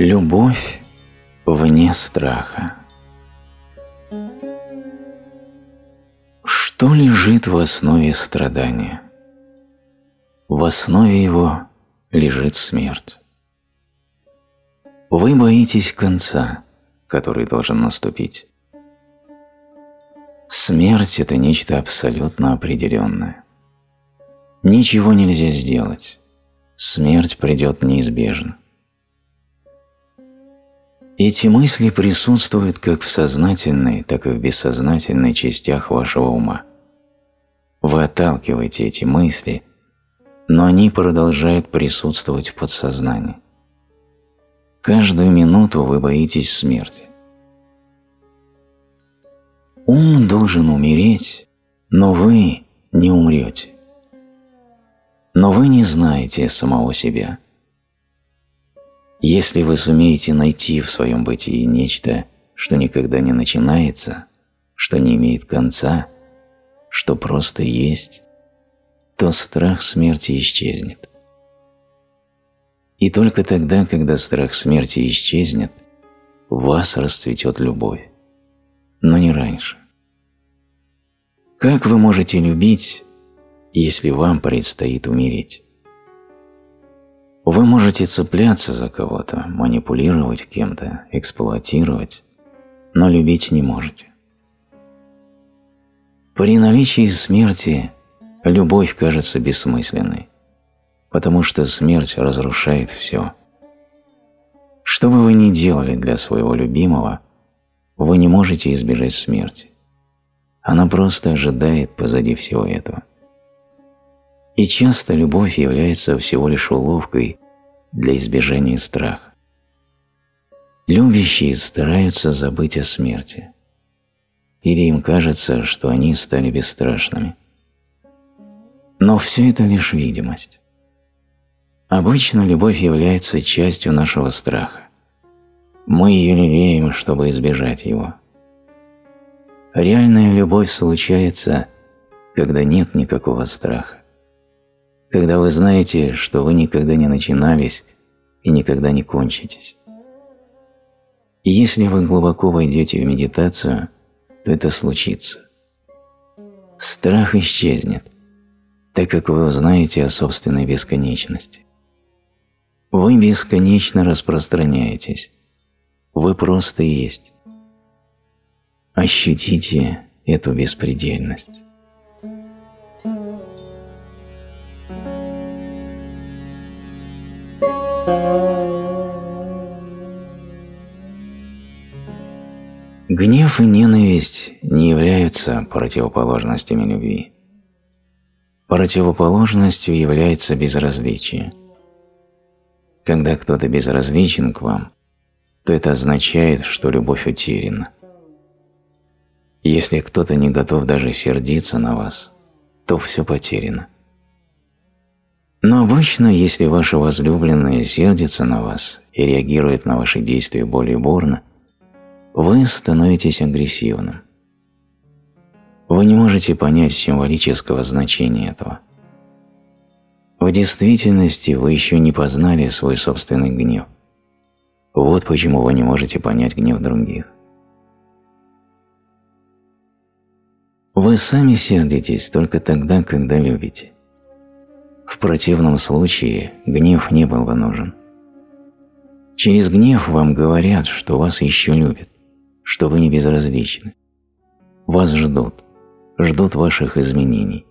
Любовь вне страха. Что лежит в основе страдания? В основе его лежит смерть. Вы боитесь конца, который должен наступить. Смерть – это нечто абсолютно определенное. Ничего нельзя сделать. Смерть придет неизбежно. Эти мысли присутствуют как в сознательной, так и в бессознательной частях вашего ума. Вы отталкиваете эти мысли, но они продолжают присутствовать в подсознании. Каждую минуту вы боитесь смерти. Ум должен умереть, но вы не умрете. Но вы не знаете самого себя – если вы сумеете найти в своем бытии нечто, что никогда не начинается, что не имеет конца, что просто есть, то страх смерти исчезнет. И только тогда, когда страх смерти исчезнет, в вас расцветет любовь, но не раньше. Как вы можете любить, если вам предстоит умереть? Вы можете цепляться за кого-то, манипулировать кем-то, эксплуатировать, но любить не можете. При наличии смерти любовь кажется бессмысленной, потому что смерть разрушает все. Что бы вы ни делали для своего любимого, вы не можете избежать смерти. Она просто ожидает позади всего этого. И часто любовь является всего лишь уловкой для избежания страха. Любящие стараются забыть о смерти. Или им кажется, что они стали бесстрашными. Но все это лишь видимость. Обычно любовь является частью нашего страха. Мы ее лелеем, чтобы избежать его. Реальная любовь случается, когда нет никакого страха когда вы знаете, что вы никогда не начинались и никогда не кончитесь. И если вы глубоко войдете в медитацию, то это случится. Страх исчезнет, так как вы узнаете о собственной бесконечности. Вы бесконечно распространяетесь. Вы просто есть. Ощутите эту беспредельность. Гнев и ненависть не являются противоположностями любви. Противоположностью является безразличие. Когда кто-то безразличен к вам, то это означает, что любовь утеряна. Если кто-то не готов даже сердиться на вас, то все потеряно. Но обычно, если ваша возлюбленная сердится на вас и реагирует на ваши действия более бурно, вы становитесь агрессивным. Вы не можете понять символического значения этого. В действительности вы еще не познали свой собственный гнев. Вот почему вы не можете понять гнев других. Вы сами сердитесь только тогда, когда любите. В противном случае гнев не был бы нужен. Через гнев вам говорят, что вас еще любят что вы не безразличны. Вас ждут, ждут ваших изменений.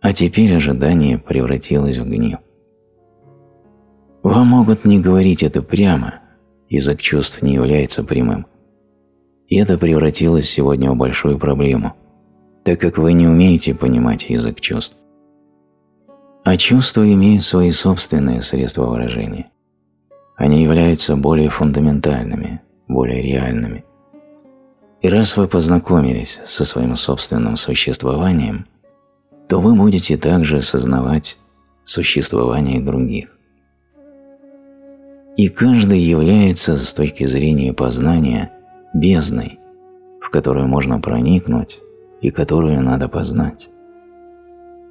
А теперь ожидание превратилось в гнев. Вам могут не говорить это прямо, язык чувств не является прямым. И это превратилось сегодня в большую проблему, так как вы не умеете понимать язык чувств. А чувства имеют свои собственные средства выражения. Они являются более фундаментальными, более реальными. И раз вы познакомились со своим собственным существованием, то вы будете также осознавать существование других. И каждый является с точки зрения познания бездной, в которую можно проникнуть и которую надо познать.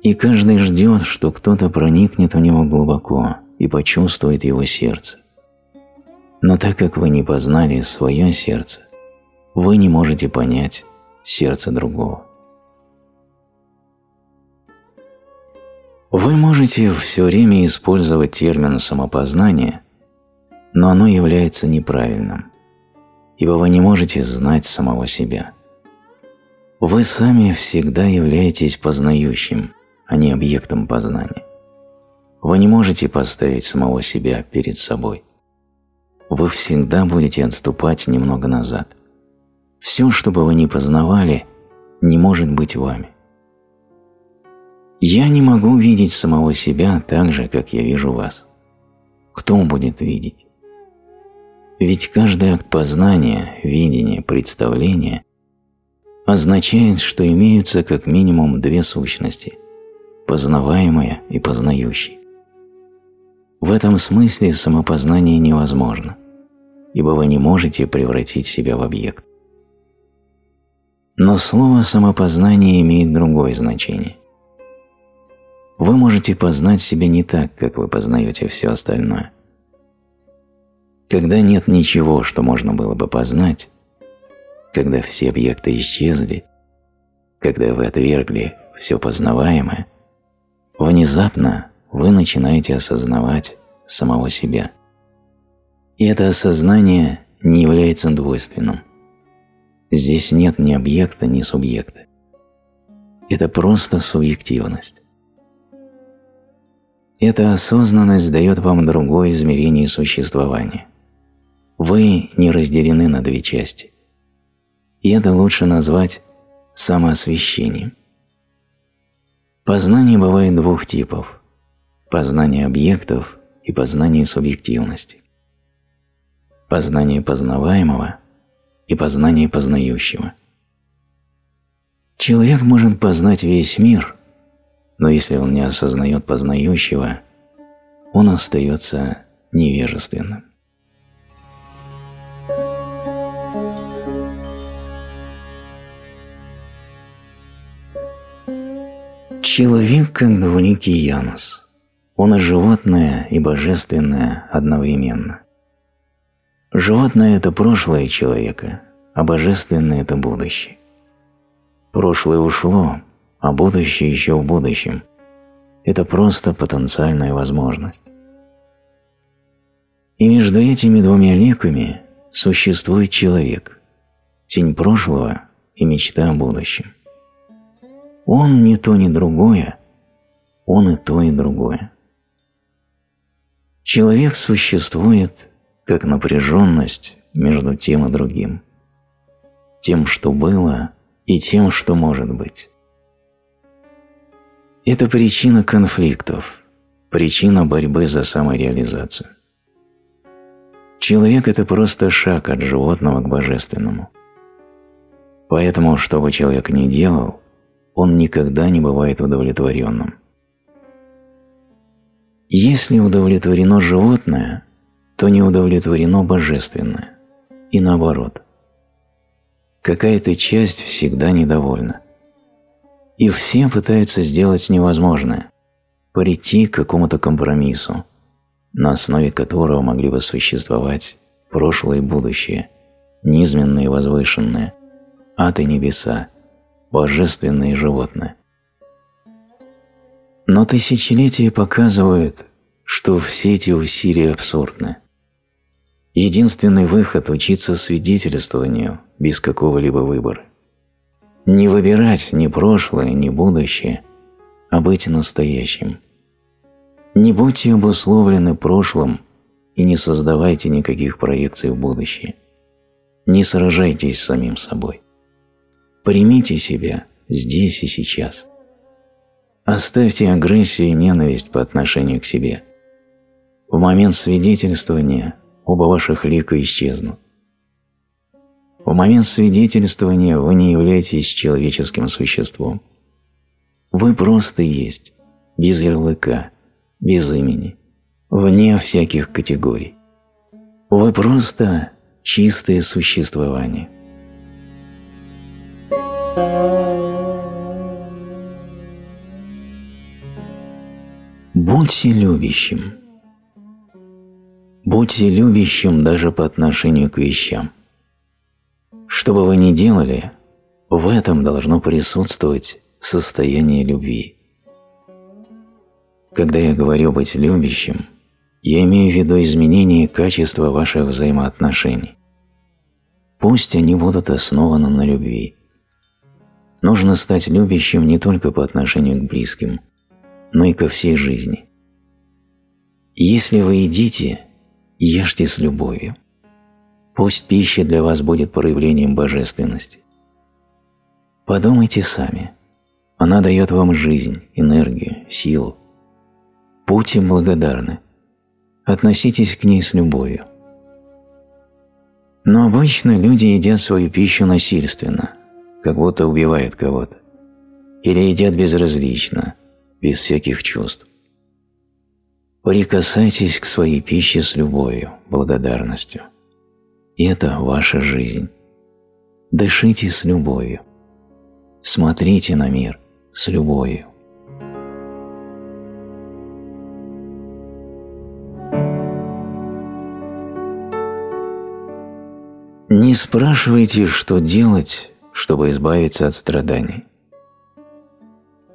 И каждый ждет, что кто-то проникнет в него глубоко и почувствует его сердце. Но так как вы не познали свое сердце, вы не можете понять сердце другого. Вы можете все время использовать термин «самопознание», но оно является неправильным, ибо вы не можете знать самого себя. Вы сами всегда являетесь познающим, а не объектом познания. Вы не можете поставить самого себя перед собой. Вы всегда будете отступать немного назад. Все, что бы вы ни познавали, не может быть вами. Я не могу видеть самого себя так же, как я вижу вас. Кто будет видеть? Ведь каждый акт познания, видения, представления означает, что имеются как минимум две сущности – познаваемая и познающий. В этом смысле самопознание невозможно, ибо вы не можете превратить себя в объект. Но слово «самопознание» имеет другое значение. Вы можете познать себя не так, как вы познаете все остальное. Когда нет ничего, что можно было бы познать, когда все объекты исчезли, когда вы отвергли все познаваемое, внезапно вы начинаете осознавать самого себя. И это осознание не является двойственным. Здесь нет ни объекта, ни субъекта. Это просто субъективность. Эта осознанность дает вам другое измерение существования. Вы не разделены на две части и это лучше назвать самоосвещением. Познание бывает двух типов – познание объектов и познание субъективности. Познание познаваемого и познание познающего. Человек может познать весь мир, но если он не осознает познающего, он остается невежественным. Человек как двуликий Янус. Он и животное, и божественное одновременно. Животное – это прошлое человека, а божественное – это будущее. Прошлое ушло, а будущее еще в будущем. Это просто потенциальная возможность. И между этими двумя ликами существует человек, тень прошлого и мечта о будущем. Он не то, ни другое, он и то, и другое. Человек существует как напряженность между тем и другим, тем, что было, и тем, что может быть. Это причина конфликтов, причина борьбы за самореализацию. Человек – это просто шаг от животного к божественному. Поэтому, что бы человек ни делал, он никогда не бывает удовлетворенным. Если удовлетворено животное, то не удовлетворено божественное. И наоборот. Какая-то часть всегда недовольна. И все пытаются сделать невозможное – прийти к какому-то компромиссу, на основе которого могли бы существовать прошлое и будущее, низменное и возвышенное, ад и небеса, божественное животное. Но тысячелетия показывают, что все эти усилия абсурдны. Единственный выход – учиться свидетельствованию без какого-либо выбора. Не выбирать ни прошлое, ни будущее, а быть настоящим. Не будьте обусловлены прошлым и не создавайте никаких проекций в будущее. Не сражайтесь с самим собой. Примите себя здесь и сейчас. Оставьте агрессию и ненависть по отношению к себе. В момент свидетельствования оба ваших лика исчезнут. В момент свидетельствования вы не являетесь человеческим существом. Вы просто есть, без ярлыка, без имени, вне всяких категорий. Вы просто чистое существование. Будьте любящим. Будьте любящим даже по отношению к вещам. Что бы вы ни делали, в этом должно присутствовать состояние любви. Когда я говорю «быть любящим», я имею в виду изменение качества ваших взаимоотношений. Пусть они будут основаны на любви. Нужно стать любящим не только по отношению к близким, но и ко всей жизни. Если вы едите, ешьте с любовью. Пусть пища для вас будет проявлением божественности. Подумайте сами. Она дает вам жизнь, энергию, силу. Будьте благодарны. Относитесь к ней с любовью. Но обычно люди едят свою пищу насильственно, как будто убивают кого-то. Или едят безразлично, без всяких чувств. Прикасайтесь к своей пище с любовью, благодарностью. Это ваша жизнь. Дышите с любовью. Смотрите на мир с любовью. Не спрашивайте, что делать, чтобы избавиться от страданий.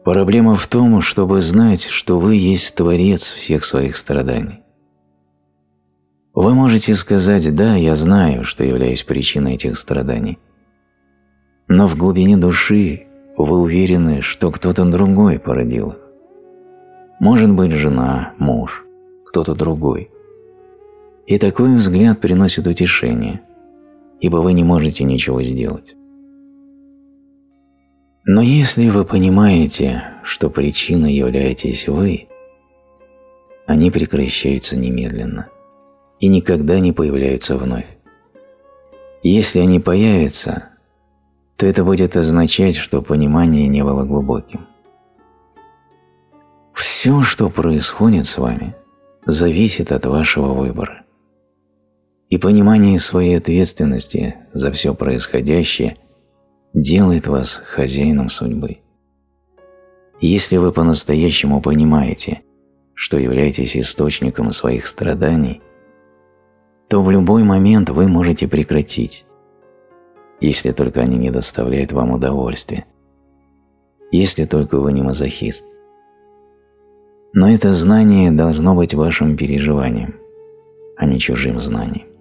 Проблема в том, чтобы знать, что вы есть Творец всех своих страданий. Вы можете сказать «да, я знаю, что являюсь причиной этих страданий», но в глубине души вы уверены, что кто-то другой породил их. Может быть, жена, муж, кто-то другой. И такой взгляд приносит утешение, ибо вы не можете ничего сделать. Но если вы понимаете, что причиной являетесь вы, они прекращаются немедленно и никогда не появляются вновь. Если они появятся, то это будет означать, что понимание не было глубоким. Все, что происходит с вами, зависит от вашего выбора. И понимание своей ответственности за все происходящее делает вас хозяином судьбы. Если вы по-настоящему понимаете, что являетесь источником своих страданий, то в любой момент вы можете прекратить, если только они не доставляют вам удовольствия, если только вы не мазохист. Но это знание должно быть вашим переживанием, а не чужим знанием.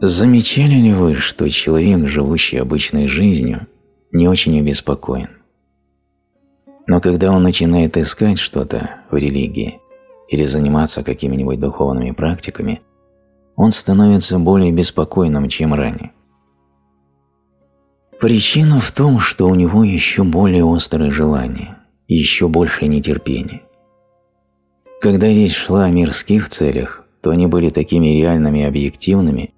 Замечали ли вы, что человек, живущий обычной жизнью, не очень обеспокоен? Но когда он начинает искать что-то в религии или заниматься какими-нибудь духовными практиками, он становится более беспокойным, чем ранее. Причина в том, что у него еще более острое желание, еще большее нетерпение. Когда речь шла о мирских целях, то они были такими реальными и объективными,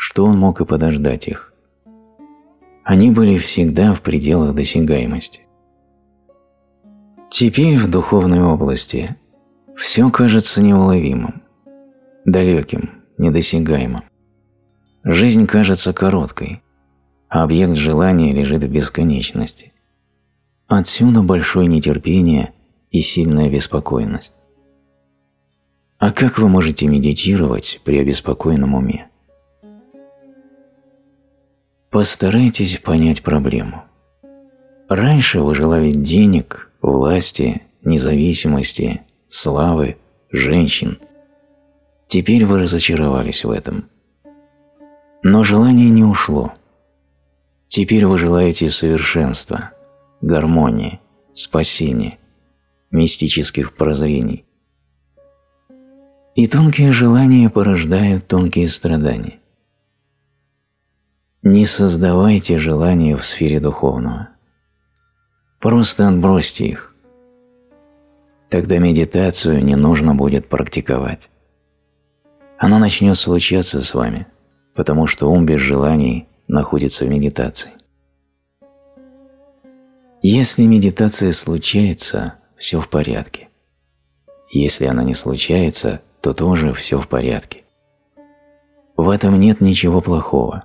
что он мог и подождать их. Они были всегда в пределах досягаемости. Теперь в духовной области все кажется неуловимым, далеким, недосягаемым. Жизнь кажется короткой, а объект желания лежит в бесконечности. Отсюда большое нетерпение и сильная беспокойность. А как вы можете медитировать при обеспокоенном уме? Постарайтесь понять проблему. Раньше вы желали денег, власти, независимости, славы, женщин. Теперь вы разочаровались в этом. Но желание не ушло. Теперь вы желаете совершенства, гармонии, спасения, мистических прозрений. И тонкие желания порождают тонкие страдания. Не создавайте желания в сфере духовного. Просто отбросьте их. Тогда медитацию не нужно будет практиковать. Она начнет случаться с вами, потому что ум без желаний находится в медитации. Если медитация случается, все в порядке. Если она не случается, то тоже все в порядке. В этом нет ничего плохого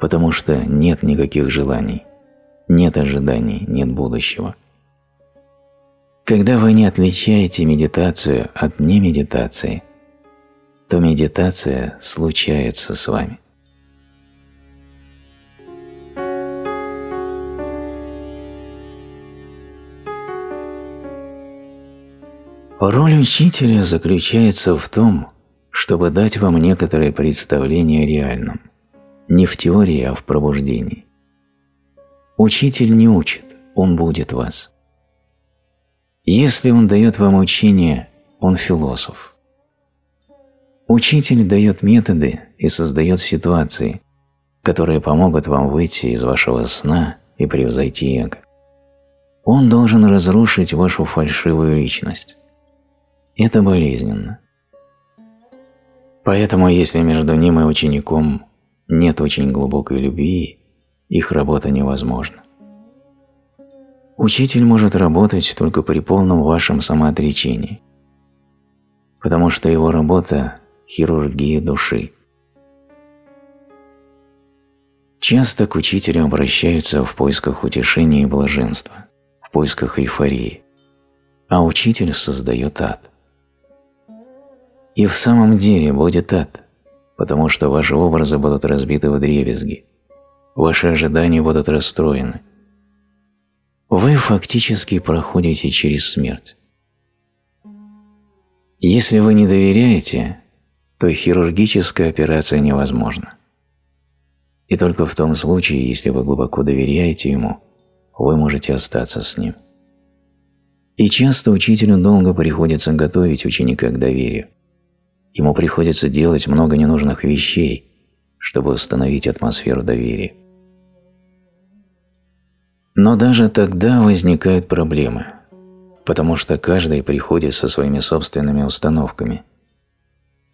потому что нет никаких желаний, нет ожиданий, нет будущего. Когда вы не отличаете медитацию от немедитации, то медитация случается с вами. Роль учителя заключается в том, чтобы дать вам некоторое представление о реальном, не в теории, а в пробуждении. Учитель не учит, он будет вас. Если он дает вам учение, он философ. Учитель дает методы и создает ситуации, которые помогут вам выйти из вашего сна и превзойти эго. Он должен разрушить вашу фальшивую личность. Это болезненно. Поэтому, если между ним и учеником нет очень глубокой любви, их работа невозможна. Учитель может работать только при полном вашем самоотречении, потому что его работа – хирургия души. Часто к учителю обращаются в поисках утешения и блаженства, в поисках эйфории, а учитель создает ад. И в самом деле будет ад, потому что ваши образы будут разбиты в дребезги, ваши ожидания будут расстроены. Вы фактически проходите через смерть. Если вы не доверяете, то хирургическая операция невозможна. И только в том случае, если вы глубоко доверяете ему, вы можете остаться с ним. И часто учителю долго приходится готовить ученика к доверию. Ему приходится делать много ненужных вещей, чтобы установить атмосферу доверия. Но даже тогда возникают проблемы, потому что каждый приходит со своими собственными установками.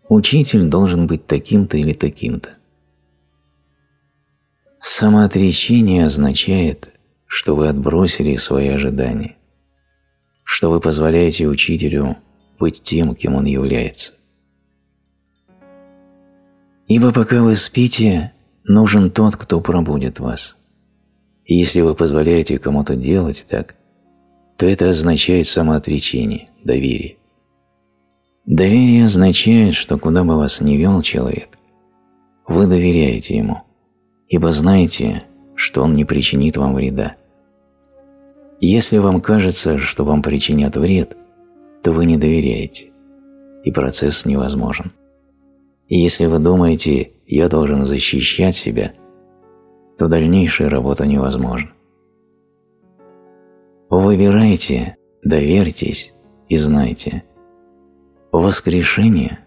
Учитель должен быть таким-то или таким-то. Самоотречение означает, что вы отбросили свои ожидания, что вы позволяете учителю быть тем, кем он является. Ибо пока вы спите, нужен тот, кто пробудет вас. И если вы позволяете кому-то делать так, то это означает самоотречение, доверие. Доверие означает, что куда бы вас ни вел человек, вы доверяете ему, ибо знаете, что он не причинит вам вреда. Если вам кажется, что вам причинят вред, то вы не доверяете, и процесс невозможен. И если вы думаете «я должен защищать себя», то дальнейшая работа невозможна. Выбирайте, доверьтесь и знайте. Воскрешение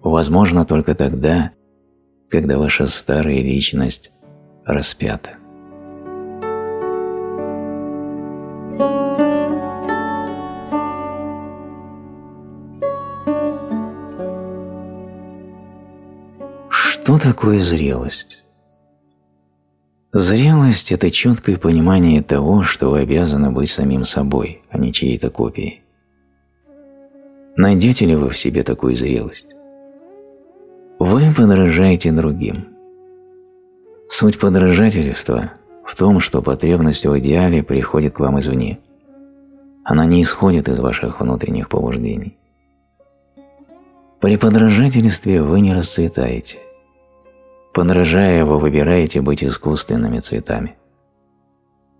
возможно только тогда, когда ваша старая личность распята. Что такое зрелость? Зрелость – это четкое понимание того, что вы обязаны быть самим собой, а не чьей-то копией. Найдете ли вы в себе такую зрелость? Вы подражаете другим. Суть подражательства в том, что потребность в идеале приходит к вам извне. Она не исходит из ваших внутренних побуждений. При подражательстве вы не расцветаете. Подражая, вы выбираете быть искусственными цветами.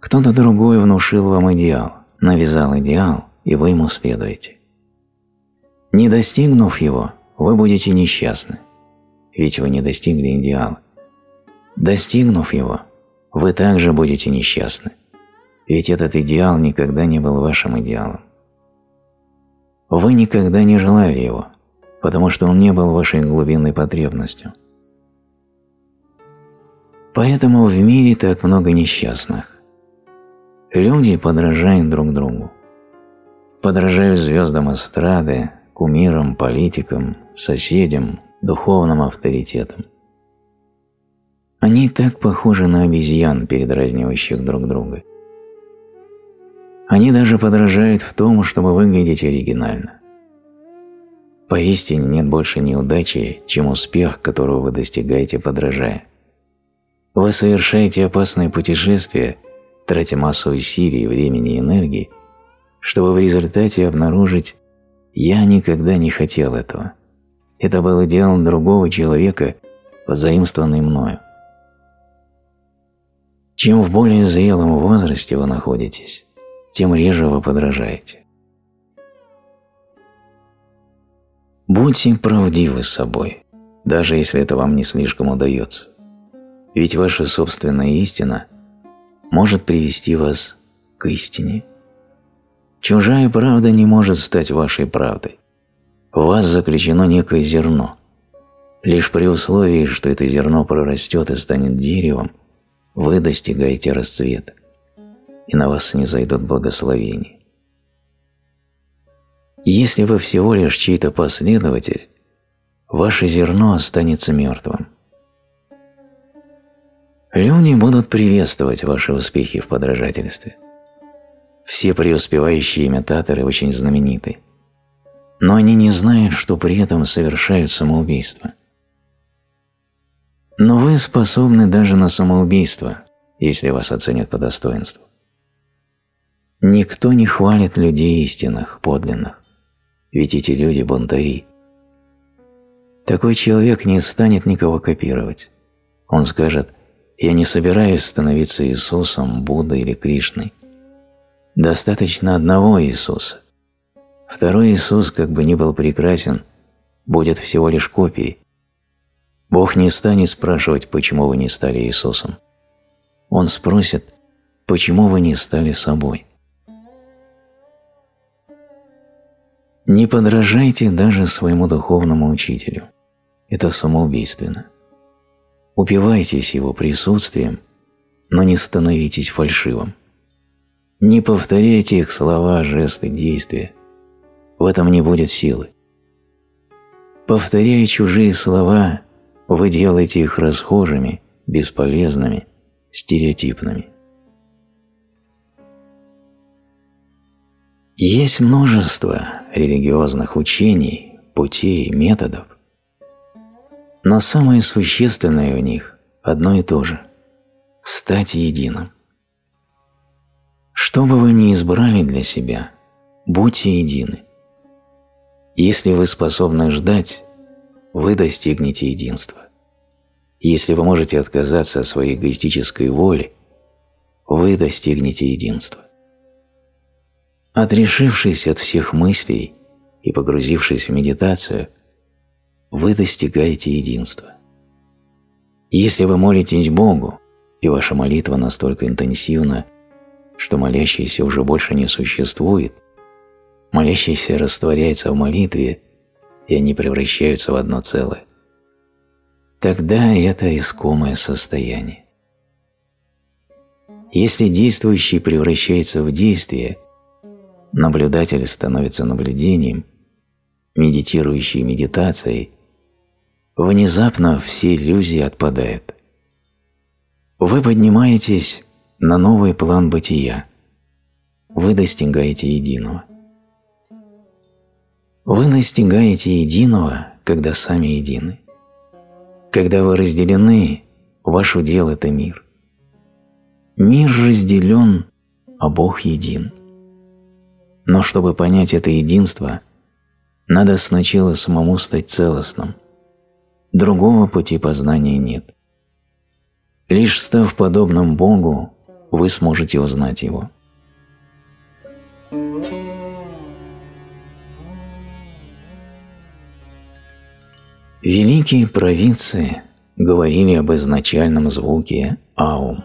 Кто-то другой внушил вам идеал, навязал идеал, и вы ему следуете. Не достигнув его, вы будете несчастны, ведь вы не достигли идеала. Достигнув его, вы также будете несчастны, ведь этот идеал никогда не был вашим идеалом. Вы никогда не желали его, потому что он не был вашей глубинной потребностью – Поэтому в мире так много несчастных. Люди подражают друг другу. Подражают звездам эстрады, кумирам, политикам, соседям, духовным авторитетам. Они так похожи на обезьян, передразнивающих друг друга. Они даже подражают в том, чтобы выглядеть оригинально. Поистине нет больше неудачи, чем успех, которого вы достигаете, подражая. Вы совершаете опасное путешествие, тратя массу усилий, времени и энергии, чтобы в результате обнаружить «я никогда не хотел этого». Это было делом другого человека, позаимствованный мною. Чем в более зрелом возрасте вы находитесь, тем реже вы подражаете. Будьте правдивы с собой, даже если это вам не слишком удается. Ведь ваша собственная истина может привести вас к истине. Чужая правда не может стать вашей правдой. В вас заключено некое зерно. Лишь при условии, что это зерно прорастет и станет деревом, вы достигаете расцвета, и на вас не зайдут благословения. Если вы всего лишь чей-то последователь, ваше зерно останется мертвым. Люди будут приветствовать ваши успехи в подражательстве. Все преуспевающие имитаторы очень знамениты, но они не знают, что при этом совершают самоубийство. Но вы способны даже на самоубийство, если вас оценят по достоинству. Никто не хвалит людей истинных, подлинных, ведь эти люди – бунтари. Такой человек не станет никого копировать. Он скажет «Я не собираюсь становиться Иисусом, Буддой или Кришной. Достаточно одного Иисуса. Второй Иисус, как бы ни был прекрасен, будет всего лишь копией. Бог не станет спрашивать, почему вы не стали Иисусом. Он спросит, почему вы не стали собой. Не подражайте даже своему духовному учителю. Это самоубийственно. Упивайтесь его присутствием, но не становитесь фальшивым. Не повторяйте их слова, жесты, действия. В этом не будет силы. Повторяя чужие слова, вы делаете их расхожими, бесполезными, стереотипными. Есть множество религиозных учений, путей, методов, но самое существенное в них одно и то же – стать единым. Что бы вы ни избрали для себя, будьте едины. Если вы способны ждать, вы достигнете единства. Если вы можете отказаться от своей эгоистической воли, вы достигнете единства. Отрешившись от всех мыслей и погрузившись в медитацию, вы достигаете единства. Если вы молитесь Богу, и ваша молитва настолько интенсивна, что молящийся уже больше не существует, молящийся растворяется в молитве, и они превращаются в одно целое, тогда это искомое состояние. Если действующий превращается в действие, наблюдатель становится наблюдением, медитирующий медитацией, внезапно все иллюзии отпадают. Вы поднимаетесь на новый план бытия. Вы достигаете единого. Вы достигаете единого, когда сами едины. Когда вы разделены, ваш удел – это мир. Мир разделен, а Бог един. Но чтобы понять это единство, надо сначала самому стать целостным – Другого пути познания нет. Лишь став подобным Богу, вы сможете узнать Его. Великие провинции говорили об изначальном звуке «аум».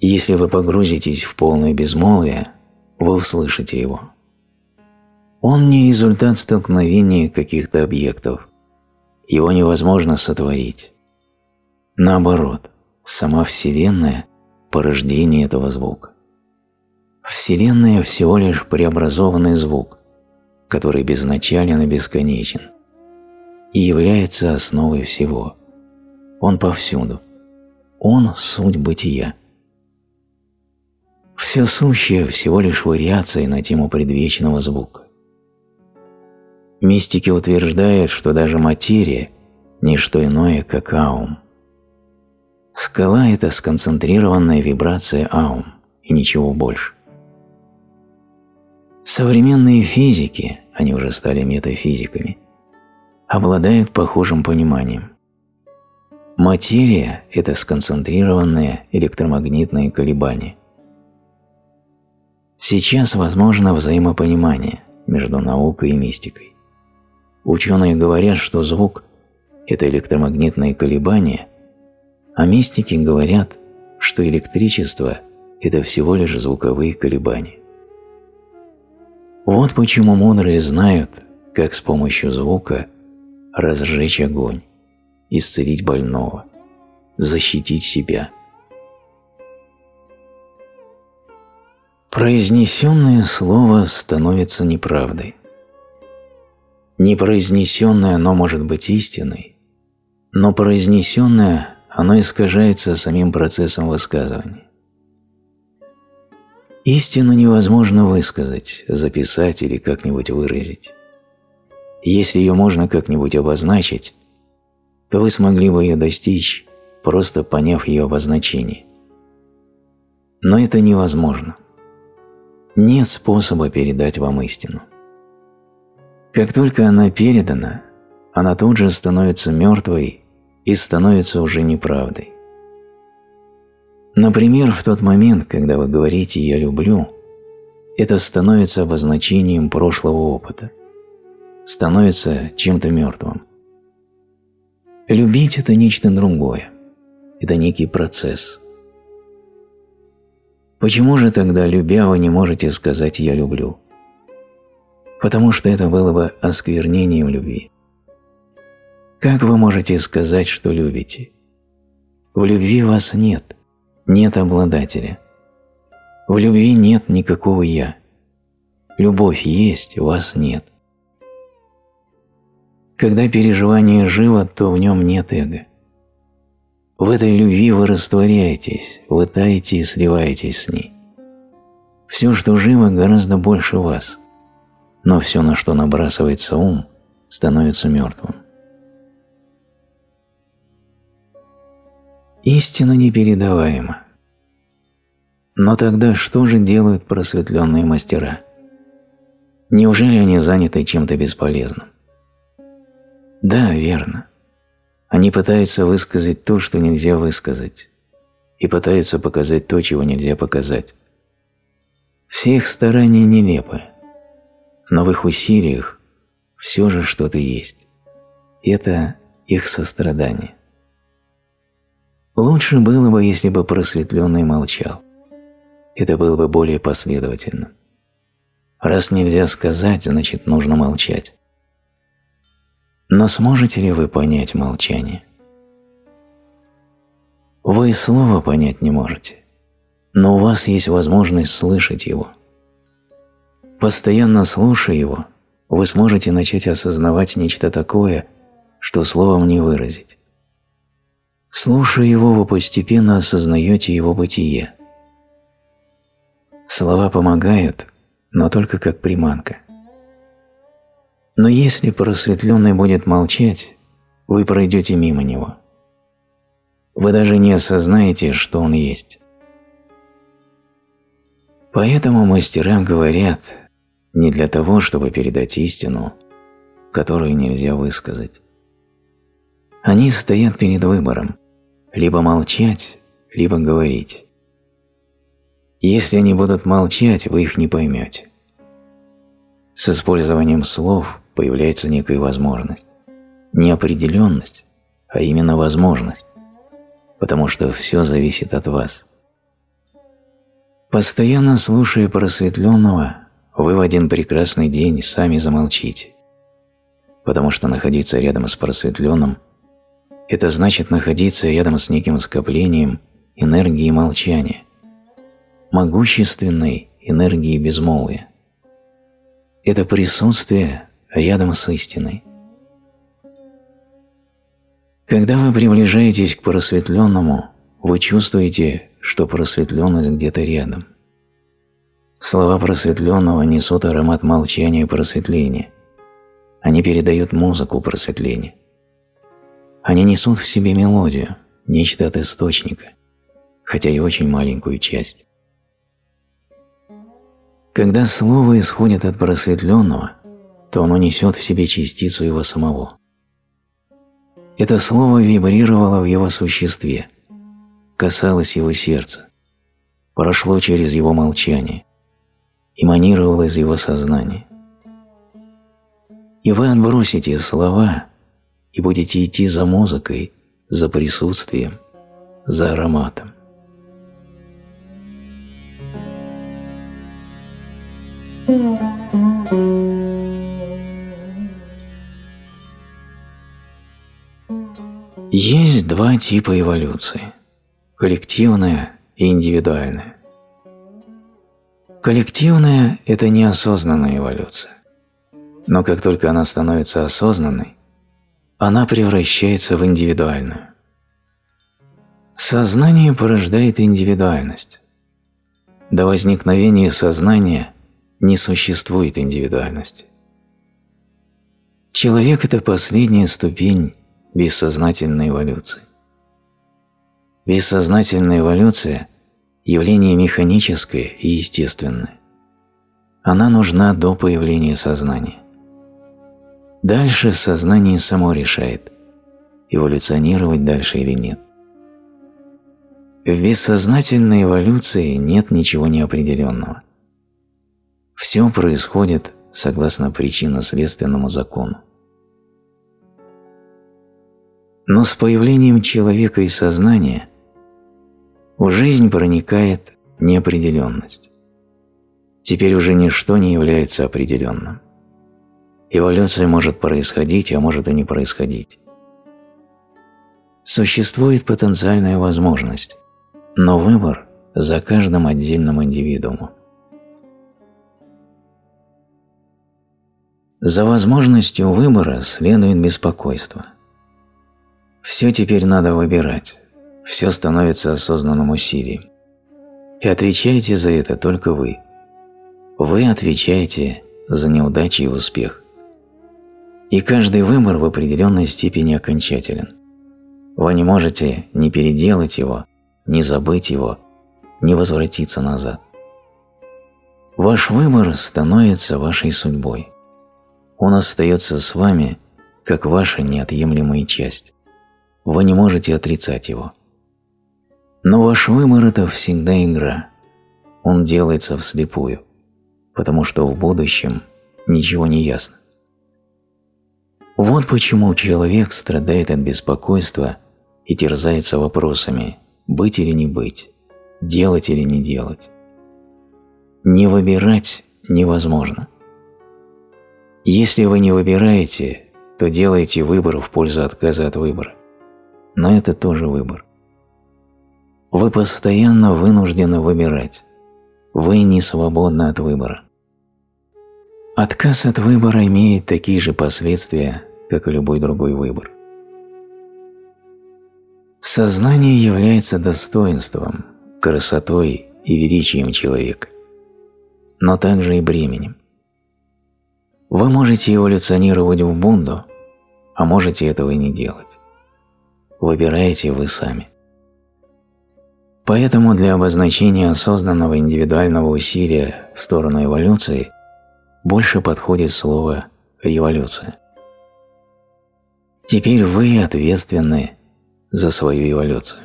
Если вы погрузитесь в полное безмолвие, вы услышите его. Он не результат столкновения каких-то объектов, его невозможно сотворить. Наоборот, сама Вселенная – порождение этого звука. Вселенная всего лишь преобразованный звук, который безначален и бесконечен, и является основой всего. Он повсюду. Он – суть бытия. Все сущее всего лишь вариация на тему предвечного звука. Мистики утверждают, что даже материя – не что иное, как аум. Скала – это сконцентрированная вибрация аум, и ничего больше. Современные физики, они уже стали метафизиками, обладают похожим пониманием. Материя – это сконцентрированные электромагнитные колебания. Сейчас возможно взаимопонимание между наукой и мистикой. Ученые говорят, что звук – это электромагнитные колебания, а мистики говорят, что электричество – это всего лишь звуковые колебания. Вот почему мудрые знают, как с помощью звука разжечь огонь, исцелить больного, защитить себя. Произнесенное слово становится неправдой. Непроизнесенное оно может быть истиной, но произнесенное оно искажается самим процессом высказывания. Истину невозможно высказать, записать или как-нибудь выразить. Если ее можно как-нибудь обозначить, то вы смогли бы ее достичь, просто поняв ее обозначение. Но это невозможно. Нет способа передать вам истину. Как только она передана, она тут же становится мертвой и становится уже неправдой. Например, в тот момент, когда вы говорите «я люблю», это становится обозначением прошлого опыта, становится чем-то мертвым. Любить – это нечто другое, это некий процесс. Почему же тогда, любя, вы не можете сказать «я люблю»? Потому что это было бы осквернением любви. Как вы можете сказать, что любите? В любви вас нет нет обладателя. В любви нет никакого «я». Любовь есть, вас нет. Когда переживание живо, то в нем нет эго. В этой любви вы растворяетесь, вы таете и сливаетесь с ней. Все, что живо, гораздо больше вас, но все, на что набрасывается ум, становится мертвым. Истина непередаваема. Но тогда что же делают просветленные мастера? Неужели они заняты чем-то бесполезным? Да, верно. Они пытаются высказать то, что нельзя высказать, и пытаются показать то, чего нельзя показать. Все их старания нелепы, но в их усилиях все же что-то есть. Это их сострадание. Лучше было бы, если бы просветленный молчал. Это было бы более последовательно. Раз нельзя сказать, значит нужно молчать. Но сможете ли вы понять молчание? Вы слова понять не можете, но у вас есть возможность слышать его. Постоянно слушая его, вы сможете начать осознавать нечто такое, что словом не выразить. Слушая его, вы постепенно осознаете его бытие. Слова помогают, но только как приманка. Но если просветленный будет молчать, вы пройдете мимо него. Вы даже не осознаете, что он есть. Поэтому мастера говорят не для того, чтобы передать истину, которую нельзя высказать. Они стоят перед выбором либо молчать, либо говорить. Если они будут молчать, вы их не поймете. С использованием слов появляется некая возможность. Не определенность, а именно возможность, потому что все зависит от вас. Постоянно слушая просветленного, вы в один прекрасный день сами замолчите, потому что находиться рядом с просветленным это значит находиться рядом с неким скоплением энергии молчания, могущественной энергии безмолвия. Это присутствие рядом с истиной. Когда вы приближаетесь к просветленному, вы чувствуете, что просветленность где-то рядом. Слова просветленного несут аромат молчания и просветления. Они передают музыку просветления. Они несут в себе мелодию, нечто от источника, хотя и очень маленькую часть. Когда слово исходит от просветленного, то оно несет в себе частицу его самого. Это слово вибрировало в его существе, касалось его сердца, прошло через его молчание, эманировало из его сознания. И вы отбросите слова и будете идти за музыкой, за присутствием, за ароматом. Есть два типа эволюции – коллективная и индивидуальная. Коллективная – это неосознанная эволюция. Но как только она становится осознанной, она превращается в индивидуальную. Сознание порождает индивидуальность. До возникновения сознания не существует индивидуальности. Человек – это последняя ступень бессознательной эволюции. Бессознательная эволюция – явление механическое и естественное. Она нужна до появления сознания. Дальше сознание само решает, эволюционировать дальше или нет. В бессознательной эволюции нет ничего неопределенного. Все происходит согласно причинно-следственному закону. Но с появлением человека и сознания в жизнь проникает неопределенность. Теперь уже ничто не является определенным. Эволюция может происходить, а может и не происходить. Существует потенциальная возможность, но выбор за каждым отдельным индивидуумом. За возможностью выбора следует беспокойство. Все теперь надо выбирать, все становится осознанным усилием. И отвечаете за это только вы. Вы отвечаете за неудачи и успех. И каждый выбор в определенной степени окончателен. Вы не можете ни переделать его, ни забыть его, ни возвратиться назад. Ваш выбор становится вашей судьбой. Он остается с вами, как ваша неотъемлемая часть. Вы не можете отрицать его. Но ваш выбор – это всегда игра. Он делается вслепую, потому что в будущем ничего не ясно. Вот почему человек страдает от беспокойства и терзается вопросами «быть или не быть», «делать или не делать». Не выбирать невозможно. Если вы не выбираете, то делаете выбор в пользу отказа от выбора. Но это тоже выбор. Вы постоянно вынуждены выбирать. Вы не свободны от выбора. Отказ от выбора имеет такие же последствия, как и любой другой выбор. Сознание является достоинством, красотой и величием человека, но также и бременем. Вы можете эволюционировать в Бунду, а можете этого и не делать. Выбираете вы сами. Поэтому для обозначения осознанного индивидуального усилия в сторону эволюции больше подходит слово «революция». Теперь вы ответственны за свою эволюцию.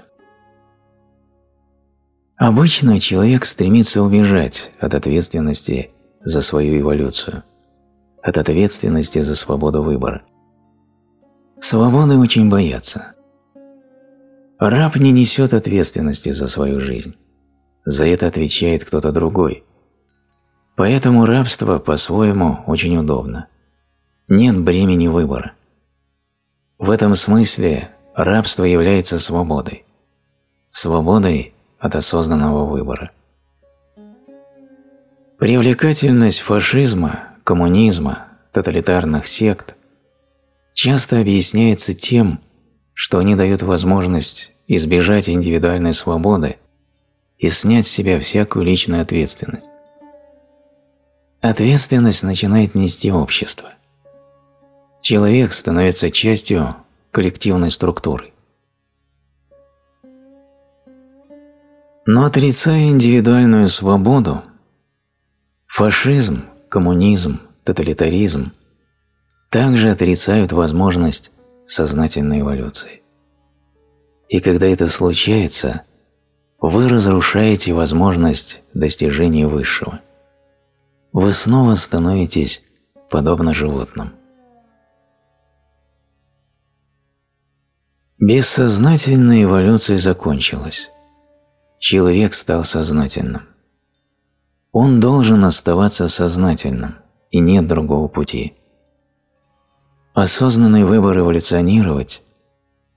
Обычно человек стремится убежать от ответственности за свою эволюцию, от ответственности за свободу выбора. Свободы очень боятся. Раб не несет ответственности за свою жизнь. За это отвечает кто-то другой, Поэтому рабство по-своему очень удобно. Нет бремени выбора. В этом смысле рабство является свободой. Свободой от осознанного выбора. Привлекательность фашизма, коммунизма, тоталитарных сект часто объясняется тем, что они дают возможность избежать индивидуальной свободы и снять с себя всякую личную ответственность. Ответственность начинает нести общество. Человек становится частью коллективной структуры. Но отрицая индивидуальную свободу, Фашизм, коммунизм, тоталитаризм также отрицают возможность сознательной эволюции. И когда это случается, вы разрушаете возможность достижения высшего. Вы снова становитесь подобно животным. Бессознательная эволюция закончилась. Человек стал сознательным. Он должен оставаться сознательным, и нет другого пути. Осознанный выбор эволюционировать –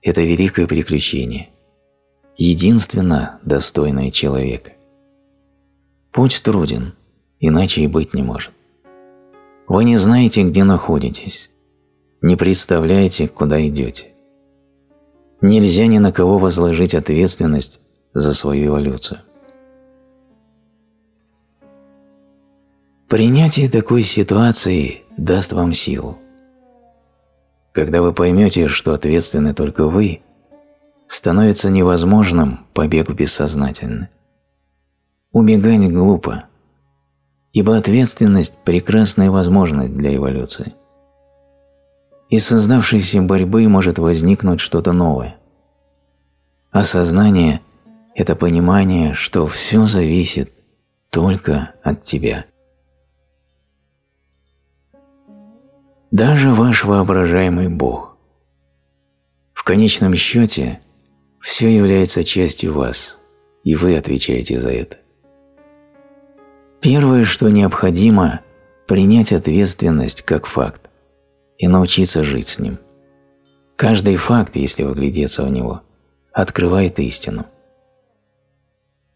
это великое приключение, единственно достойное человека. Путь труден, иначе и быть не может. Вы не знаете, где находитесь, не представляете, куда идете. Нельзя ни на кого возложить ответственность за свою эволюцию. Принятие такой ситуации даст вам силу. Когда вы поймете, что ответственны только вы, становится невозможным побег в бессознательное. Убегать глупо, ибо ответственность – прекрасная возможность для эволюции. Из создавшейся борьбы может возникнуть что-то новое. Осознание – это понимание, что все зависит только от тебя. Даже ваш воображаемый Бог. В конечном счете, все является частью вас, и вы отвечаете за это. Первое, что необходимо – принять ответственность как факт и научиться жить с ним. Каждый факт, если выглядеться в него, открывает истину.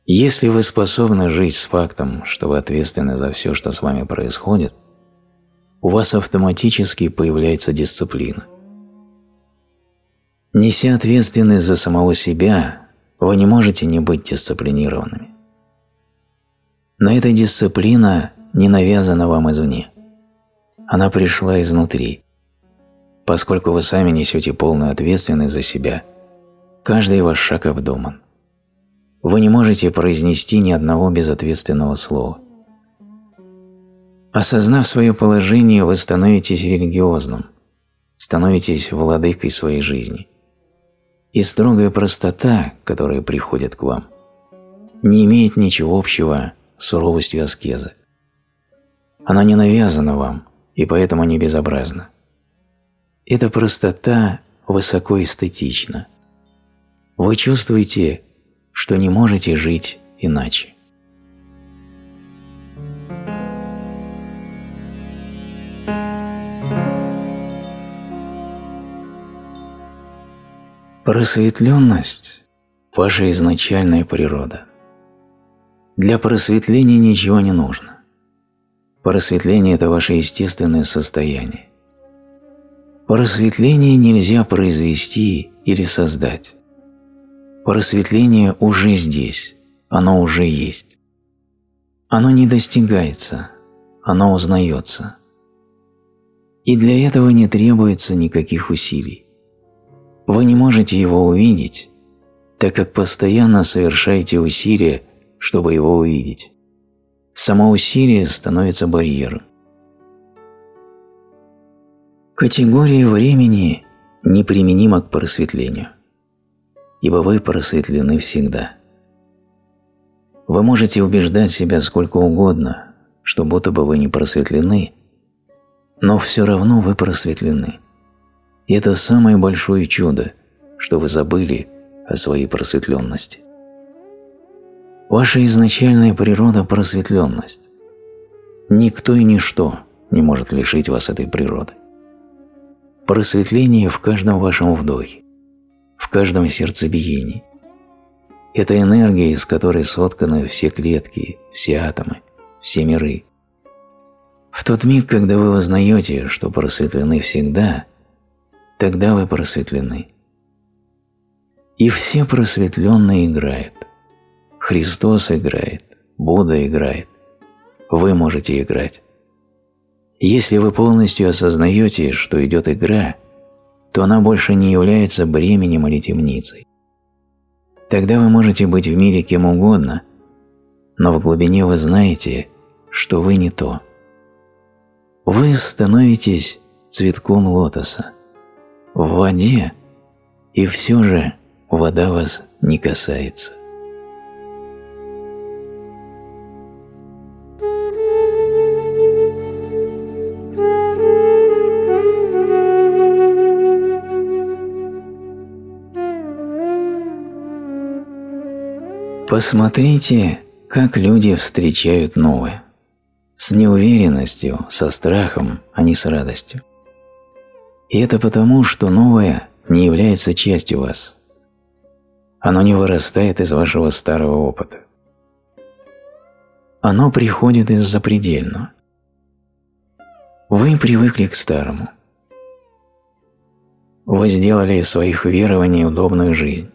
Если вы способны жить с фактом, что вы ответственны за все, что с вами происходит, у вас автоматически появляется дисциплина. Неся ответственность за самого себя, вы не можете не быть дисциплинированными. Но эта дисциплина не навязана вам извне. Она пришла изнутри. Поскольку вы сами несете полную ответственность за себя, каждый ваш шаг обдуман. Вы не можете произнести ни одного безответственного слова. Осознав свое положение, вы становитесь религиозным, становитесь владыкой своей жизни. И строгая простота, которая приходит к вам, не имеет ничего общего с суровостью аскезы. Она не навязана вам и поэтому не безобразна. Эта простота высоко эстетична. Вы чувствуете, что не можете жить иначе. Просветленность – ваша изначальная природа. Для просветления ничего не нужно. Просветление – это ваше естественное состояние. Просветление нельзя произвести или создать. Просветление уже здесь, оно уже есть. Оно не достигается, оно узнается. И для этого не требуется никаких усилий. Вы не можете его увидеть, так как постоянно совершаете усилия, чтобы его увидеть. Само усилие становится барьером. Категория времени неприменима к просветлению, ибо вы просветлены всегда. Вы можете убеждать себя сколько угодно, что будто бы вы не просветлены, но все равно вы просветлены. И это самое большое чудо, что вы забыли о своей просветленности. Ваша изначальная природа – просветленность. Никто и ничто не может лишить вас этой природы просветление в каждом вашем вдохе, в каждом сердцебиении. Это энергия, из которой сотканы все клетки, все атомы, все миры. В тот миг, когда вы узнаете, что просветлены всегда, тогда вы просветлены. И все просветленные играют. Христос играет, Будда играет. Вы можете играть. Если вы полностью осознаете, что идет игра, то она больше не является бременем или темницей. Тогда вы можете быть в мире кем угодно, но в глубине вы знаете, что вы не то. Вы становитесь цветком лотоса в воде, и все же вода вас не касается. Посмотрите, как люди встречают новое. С неуверенностью, со страхом, а не с радостью. И это потому, что новое не является частью вас. Оно не вырастает из вашего старого опыта. Оно приходит из запредельного. Вы привыкли к старому. Вы сделали из своих верований удобную жизнь.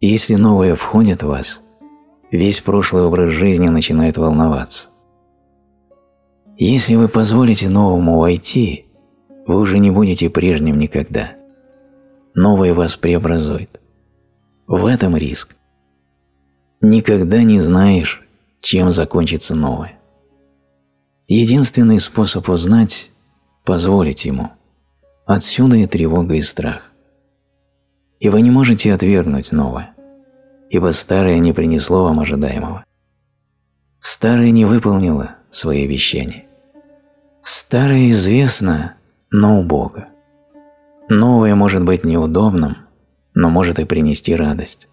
Если новое входит в вас, весь прошлый образ жизни начинает волноваться. Если вы позволите новому войти, вы уже не будете прежним никогда. Новое вас преобразует. В этом риск. Никогда не знаешь, чем закончится новое. Единственный способ узнать – позволить ему. Отсюда и тревога и страх и вы не можете отвергнуть новое, ибо старое не принесло вам ожидаемого. Старое не выполнило свои обещания. Старое известно, но у Бога. Новое может быть неудобным, но может и принести радость.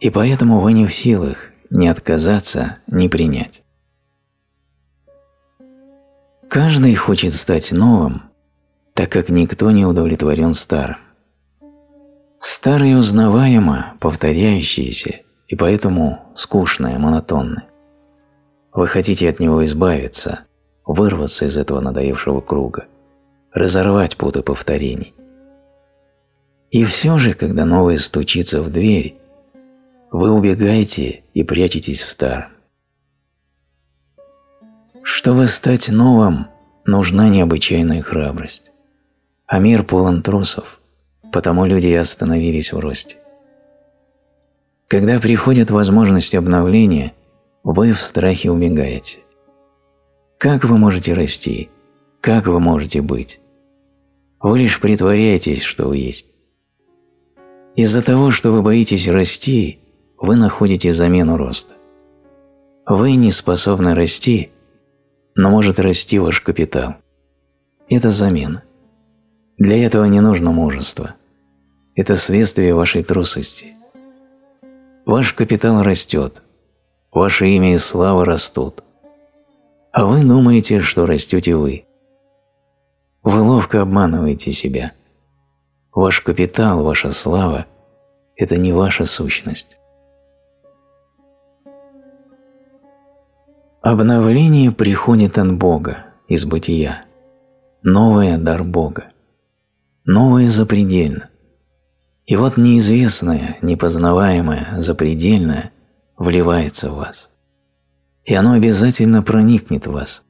И поэтому вы не в силах ни отказаться, ни принять. Каждый хочет стать новым, так как никто не удовлетворен старым. Старое узнаваемо, повторяющееся и поэтому скучное, монотонное. Вы хотите от него избавиться, вырваться из этого надоевшего круга, разорвать путы повторений. И все же, когда новое стучится в дверь, вы убегаете и прячетесь в старом. Чтобы стать новым, нужна необычайная храбрость. А мир полон трусов – потому люди и остановились в росте. Когда приходит возможность обновления, вы в страхе убегаете. Как вы можете расти? Как вы можете быть? Вы лишь притворяетесь, что вы есть. Из-за того, что вы боитесь расти, вы находите замену роста. Вы не способны расти, но может расти ваш капитал. Это замена. Для этого не нужно мужества это следствие вашей трусости. Ваш капитал растет, ваше имя и слава растут, а вы думаете, что растете вы. Вы ловко обманываете себя. Ваш капитал, ваша слава – это не ваша сущность. Обновление приходит от Бога, из бытия. Новое – дар Бога. Новое запредельно. И вот неизвестное, непознаваемое, запредельное вливается в вас. И оно обязательно проникнет в вас,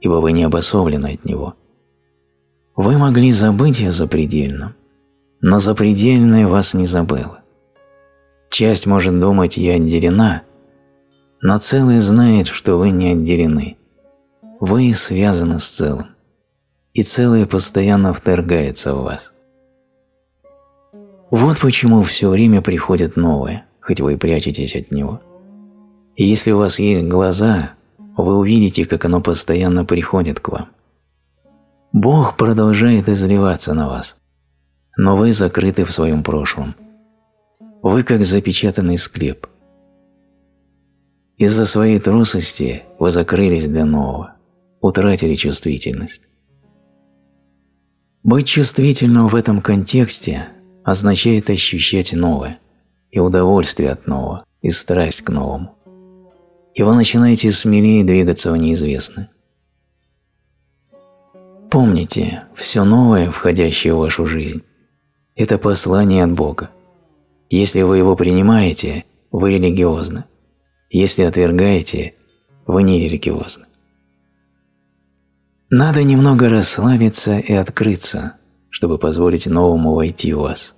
ибо вы не обособлены от него. Вы могли забыть о запредельном, но запредельное вас не забыло. Часть может думать «я отделена», но целое знает, что вы не отделены. Вы связаны с целым, и целое постоянно вторгается в вас. Вот почему все время приходит новое, хоть вы и прячетесь от него. И если у вас есть глаза, вы увидите, как оно постоянно приходит к вам. Бог продолжает изливаться на вас, но вы закрыты в своем прошлом. Вы как запечатанный склеп. Из-за своей трусости вы закрылись для нового, утратили чувствительность. Быть чувствительным в этом контексте означает ощущать новое, и удовольствие от нового, и страсть к новому. И вы начинаете смелее двигаться в неизвестное. Помните, все новое, входящее в вашу жизнь, это послание от Бога. Если вы его принимаете, вы религиозны. Если отвергаете, вы не религиозны. Надо немного расслабиться и открыться, чтобы позволить новому войти в вас.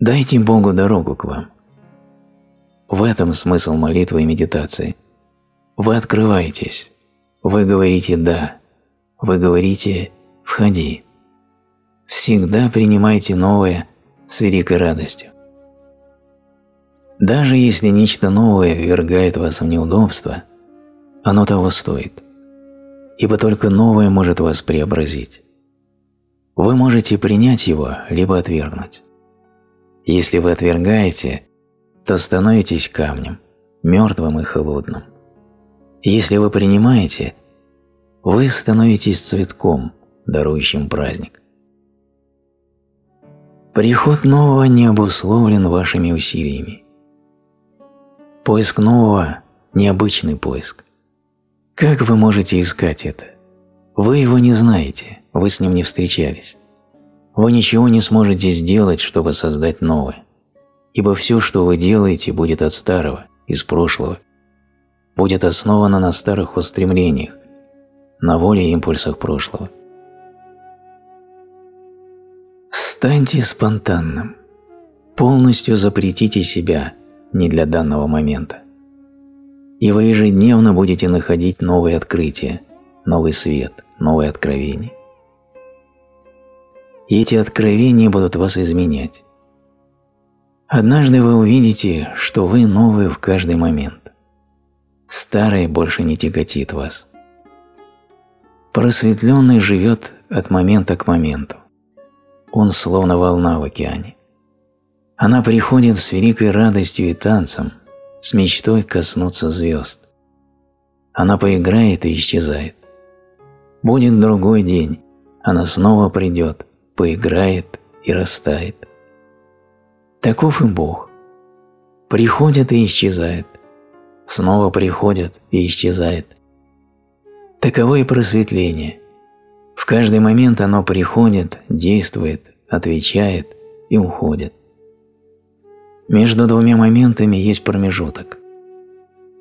Дайте Богу дорогу к вам. В этом смысл молитвы и медитации. Вы открываетесь, вы говорите «да», вы говорите «входи». Всегда принимайте новое с великой радостью. Даже если нечто новое ввергает вас в неудобство, оно того стоит, ибо только новое может вас преобразить. Вы можете принять его, либо отвергнуть. Если вы отвергаете, то становитесь камнем, мертвым и холодным. Если вы принимаете, вы становитесь цветком, дарующим праздник. Приход нового не обусловлен вашими усилиями. Поиск нового – необычный поиск. Как вы можете искать это? Вы его не знаете, вы с ним не встречались. Вы ничего не сможете сделать, чтобы создать новое, ибо все, что вы делаете, будет от старого, из прошлого, будет основано на старых устремлениях, на воле и импульсах прошлого. Станьте спонтанным, полностью запретите себя не для данного момента, и вы ежедневно будете находить новые открытия, новый свет, новые откровения. И эти откровения будут вас изменять. Однажды вы увидите, что вы новые в каждый момент. Старое больше не тяготит вас. Просветленный живет от момента к моменту. Он словно волна в океане. Она приходит с великой радостью и танцем, с мечтой коснуться звезд. Она поиграет и исчезает. Будет другой день, она снова придет, поиграет и растает. Таков и Бог. Приходит и исчезает, снова приходит и исчезает. Таково и просветление. В каждый момент оно приходит, действует, отвечает и уходит. Между двумя моментами есть промежуток.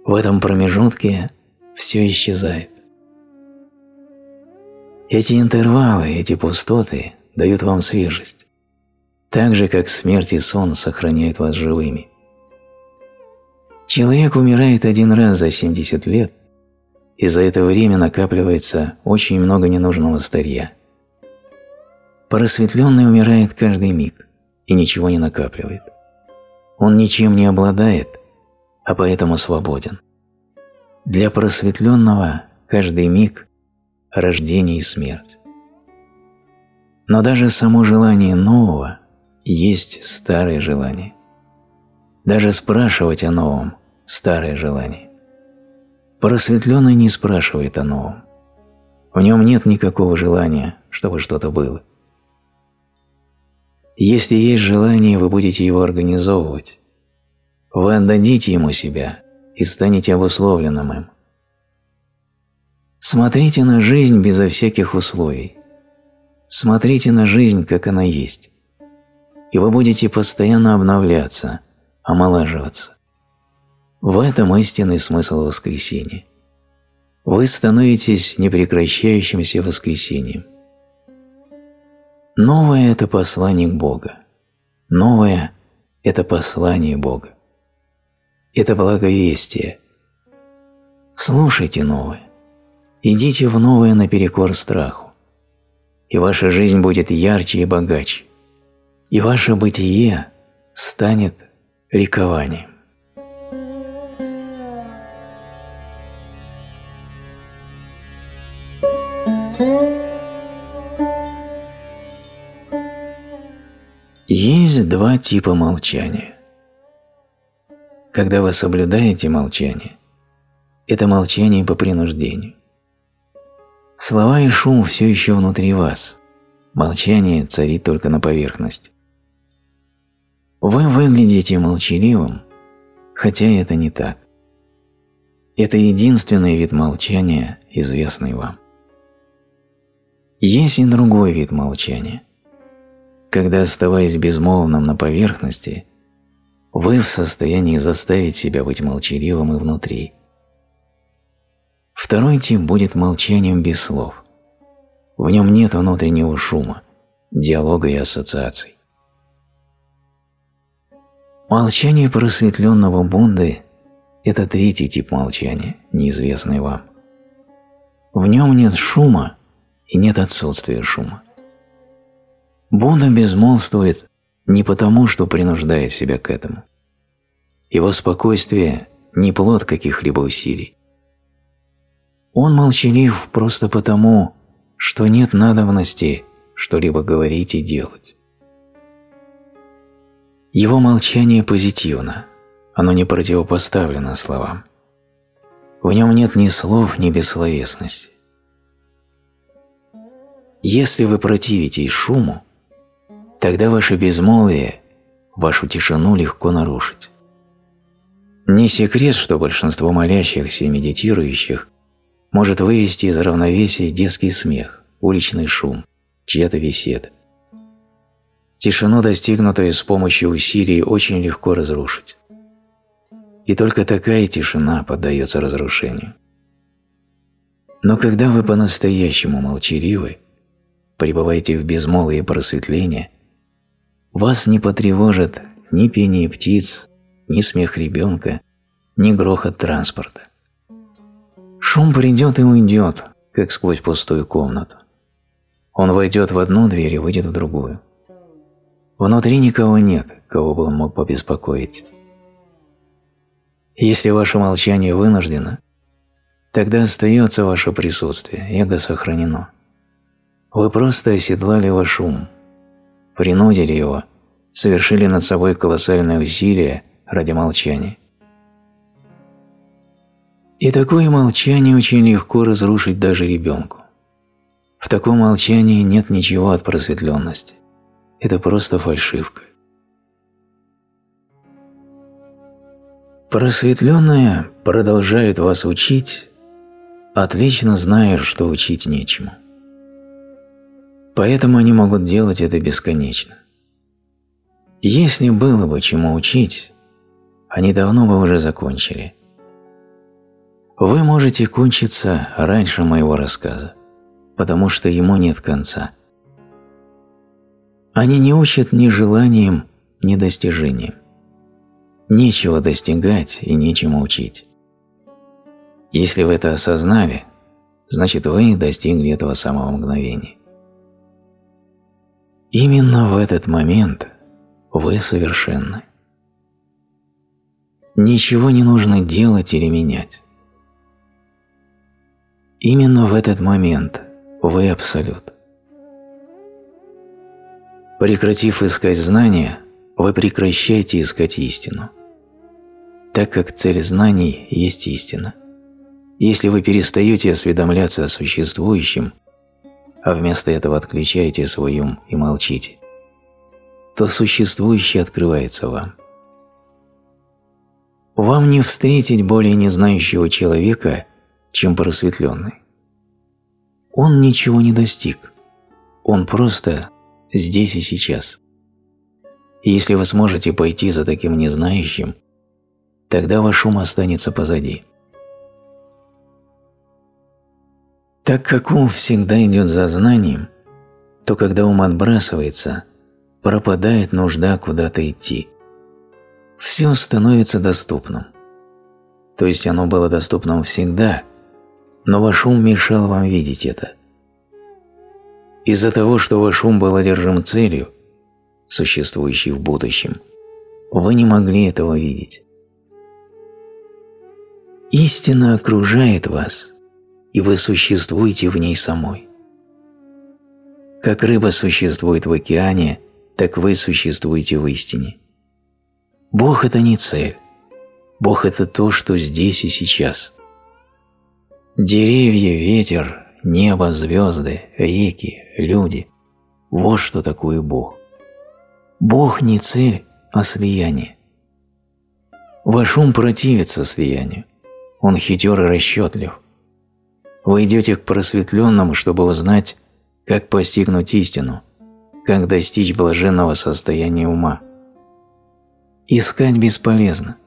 В этом промежутке все исчезает. Эти интервалы, эти пустоты дают вам свежесть, так же, как смерть и сон сохраняют вас живыми. Человек умирает один раз за 70 лет, и за это время накапливается очень много ненужного старья. Просветленный умирает каждый миг и ничего не накапливает. Он ничем не обладает, а поэтому свободен. Для просветленного каждый миг рождение и смерть. Но даже само желание нового есть старое желание. Даже спрашивать о новом – старое желание. Просветленный не спрашивает о новом. В нем нет никакого желания, чтобы что-то было. Если есть желание, вы будете его организовывать. Вы отдадите ему себя и станете обусловленным им. Смотрите на жизнь безо всяких условий. Смотрите на жизнь, как она есть. И вы будете постоянно обновляться, омолаживаться. В этом истинный смысл воскресения. Вы становитесь непрекращающимся воскресением. Новое – это посланник Бога. Новое – это послание Бога. Это благовестие. Слушайте новое. Идите в новое наперекор страху, и ваша жизнь будет ярче и богаче, и ваше бытие станет ликованием. Два типа молчания. Когда вы соблюдаете молчание, это молчание по принуждению. Слова и шум все еще внутри вас. Молчание царит только на поверхности. Вы выглядите молчаливым, хотя это не так. Это единственный вид молчания, известный вам. Есть и другой вид молчания. Когда, оставаясь безмолвным на поверхности, вы в состоянии заставить себя быть молчаливым и внутри – Второй тип будет молчанием без слов. В нем нет внутреннего шума, диалога и ассоциаций. Молчание просветленного Бунды Это третий тип молчания, неизвестный вам. В нем нет шума и нет отсутствия шума. Будда безмолвствует не потому, что принуждает себя к этому. Его спокойствие – не плод каких-либо усилий. Он молчалив просто потому, что нет надобности что-либо говорить и делать. Его молчание позитивно, оно не противопоставлено словам. В нем нет ни слов, ни бессловесности. Если вы противитесь шуму, тогда ваше безмолвие, вашу тишину легко нарушить. Не секрет, что большинство молящихся и медитирующих может вывести из равновесия детский смех, уличный шум, чья-то беседа. Тишину, достигнутую с помощью усилий, очень легко разрушить. И только такая тишина поддается разрушению. Но когда вы по-настоящему молчаливы, пребываете в безмолвии просветления, вас не потревожит ни пение птиц, ни смех ребенка, ни грохот транспорта. Шум придет и уйдет, как сквозь пустую комнату. Он войдет в одну дверь и выйдет в другую. Внутри никого нет, кого бы он мог побеспокоить. Если ваше молчание вынуждено, тогда остается ваше присутствие, эго сохранено. Вы просто оседлали ваш ум, принудили его, совершили над собой колоссальное усилие ради молчания. И такое молчание очень легко разрушить даже ребенку. В таком молчании нет ничего от просветленности. Это просто фальшивка. Просветленные продолжают вас учить, отлично зная, что учить нечему. Поэтому они могут делать это бесконечно. Если было бы чему учить, они давно бы уже закончили. Вы можете кончиться раньше моего рассказа, потому что ему нет конца. Они не учат ни желанием, ни достижением. Нечего достигать и нечему учить. Если вы это осознали, значит вы достигли этого самого мгновения. Именно в этот момент вы совершенны. Ничего не нужно делать или менять. Именно в этот момент вы абсолют. Прекратив искать знания, вы прекращаете искать истину, так как цель знаний есть истина. Если вы перестаете осведомляться о существующем, а вместо этого отключаете свой ум и молчите, то существующее открывается вам. Вам не встретить более незнающего человека, чем просветленный. Он ничего не достиг, он просто здесь и сейчас. И если вы сможете пойти за таким незнающим, тогда ваш ум останется позади. Так как ум всегда идет за знанием, то когда ум отбрасывается, пропадает нужда куда-то идти. Все становится доступным. То есть оно было доступным всегда, но ваш ум мешал вам видеть это. Из-за того, что ваш ум был одержим целью, существующей в будущем, вы не могли этого видеть. Истина окружает вас – и вы существуете в ней самой. Как рыба существует в океане, так вы существуете в истине. Бог – это не цель. Бог – это то, что здесь и сейчас. Деревья, ветер, небо, звезды, реки, люди – вот что такое Бог. Бог не цель, а слияние. Ваш ум противится слиянию. Он хитер и расчетлив. Вы идете к просветленному, чтобы узнать, как постигнуть истину, как достичь блаженного состояния ума. Искать бесполезно.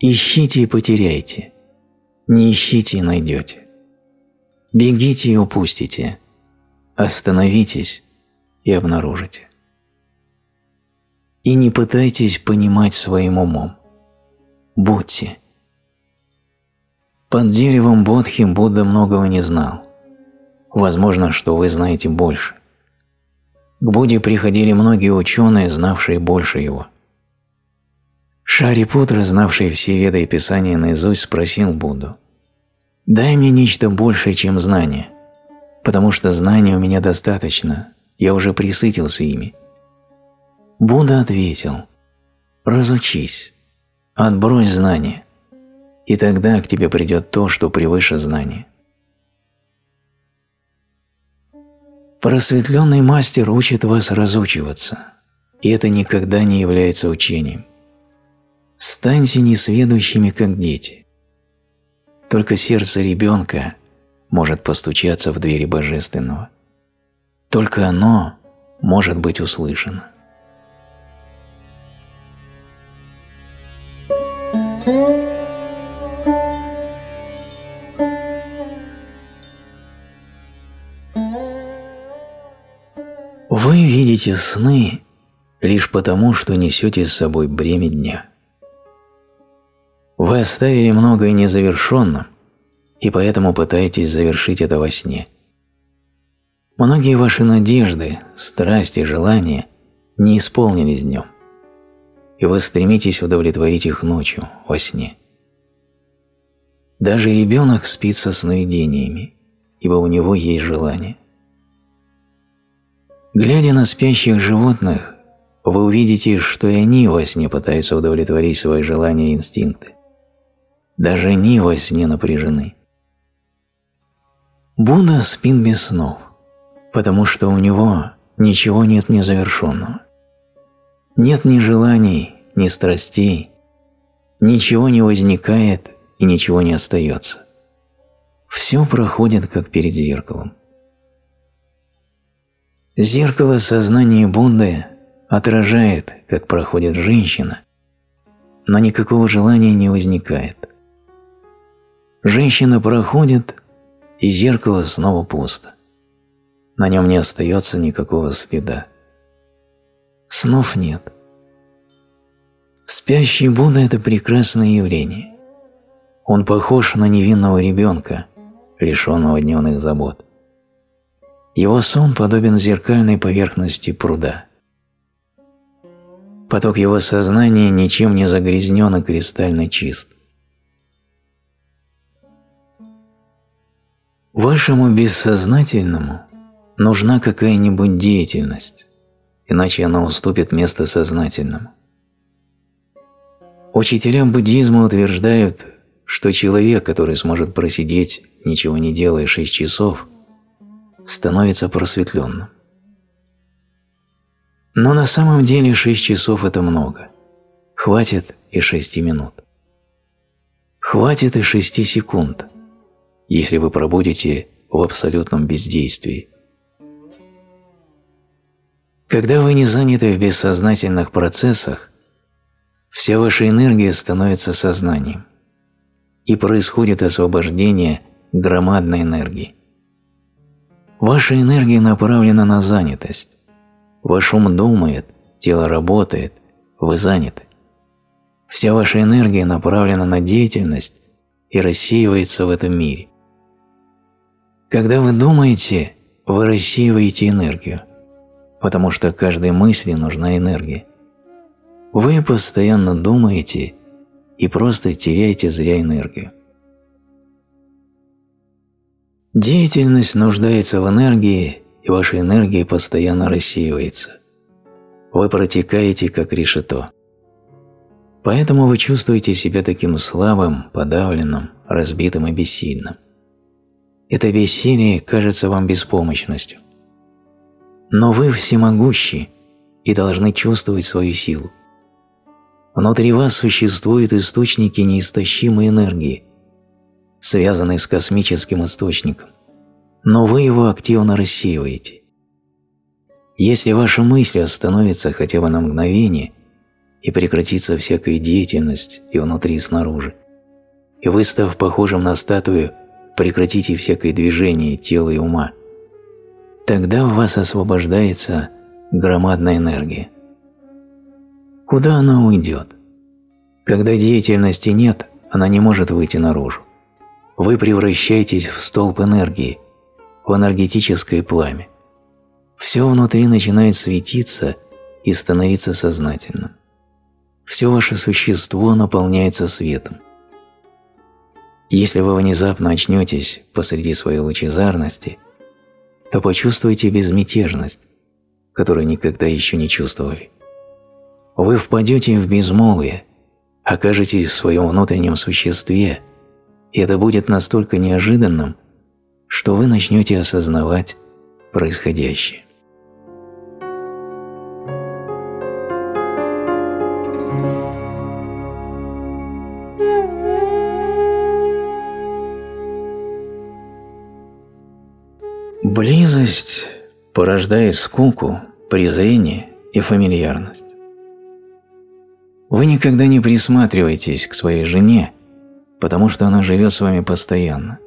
Ищите и потеряйте. Не ищите и найдете. Бегите и упустите. Остановитесь и обнаружите. И не пытайтесь понимать своим умом. Будьте – Под деревом Бодхи Будда многого не знал. Возможно, что вы знаете больше. К Будде приходили многие ученые, знавшие больше его. Шарипутра, знавший все веды и писания наизусть, спросил Будду, «Дай мне нечто большее, чем знание, потому что знаний у меня достаточно, я уже присытился ими». Будда ответил, «Разучись, отбрось знания, и тогда к тебе придет то, что превыше знания». Просветленный мастер учит вас разучиваться, и это никогда не является учением. Станьте несведущими, как дети. Только сердце ребенка может постучаться в двери Божественного. Только оно может быть услышано. Вы видите сны лишь потому, что несете с собой бремя дня. Вы оставили многое незавершенным, и поэтому пытаетесь завершить это во сне. Многие ваши надежды, страсти, желания не исполнились днем, и вы стремитесь удовлетворить их ночью, во сне. Даже ребенок спит со сновидениями, ибо у него есть желание. Глядя на спящих животных, вы увидите, что и они во сне пытаются удовлетворить свои желания и инстинкты. Даже они во сне напряжены. Будда спит без снов, потому что у него ничего нет незавершенного. Нет ни желаний, ни страстей, ничего не возникает и ничего не остается. Все проходит, как перед зеркалом. Зеркало сознания Будды отражает, как проходит женщина, но никакого желания не возникает. Женщина проходит, и зеркало снова пусто. На нем не остается никакого следа. Снов нет. Спящий Будда – это прекрасное явление. Он похож на невинного ребенка, лишенного дневных забот. Его сон подобен зеркальной поверхности пруда. Поток его сознания ничем не загрязнен и кристально чист. Вашему бессознательному нужна какая-нибудь деятельность, иначе она уступит место сознательному. Учителя буддизма утверждают, что человек, который сможет просидеть, ничего не делая, шесть часов, становится просветленным. Но на самом деле шесть часов – это много. Хватит и шести минут. Хватит и шести секунд – если вы пробудете в абсолютном бездействии. Когда вы не заняты в бессознательных процессах, вся ваша энергия становится сознанием, и происходит освобождение громадной энергии. Ваша энергия направлена на занятость. Ваш ум думает, тело работает, вы заняты. Вся ваша энергия направлена на деятельность и рассеивается в этом мире. Когда вы думаете, вы рассеиваете энергию, потому что каждой мысли нужна энергия. Вы постоянно думаете и просто теряете зря энергию. Деятельность нуждается в энергии, и ваша энергия постоянно рассеивается. Вы протекаете, как решето. Поэтому вы чувствуете себя таким слабым, подавленным, разбитым и бессильным. Это бессилие кажется вам беспомощностью. Но вы всемогущи и должны чувствовать свою силу. Внутри вас существуют источники неистощимой энергии, связанные с космическим источником, но вы его активно рассеиваете. Если ваша мысль остановится хотя бы на мгновение и прекратится всякая деятельность и внутри, и снаружи, и вы, став похожим на статую, прекратите всякое движение тела и ума. Тогда в вас освобождается громадная энергия. Куда она уйдет? Когда деятельности нет, она не может выйти наружу. Вы превращаетесь в столб энергии, в энергетическое пламя. Все внутри начинает светиться и становиться сознательным. Все ваше существо наполняется светом. Если вы внезапно очнетесь посреди своей лучезарности, то почувствуете безмятежность, которую никогда еще не чувствовали. Вы впадете в безмолвие, окажетесь в своем внутреннем существе, и это будет настолько неожиданным, что вы начнете осознавать происходящее. Близость порождает скуку, презрение и фамильярность. Вы никогда не присматриваетесь к своей жене, потому что она живет с вами постоянно.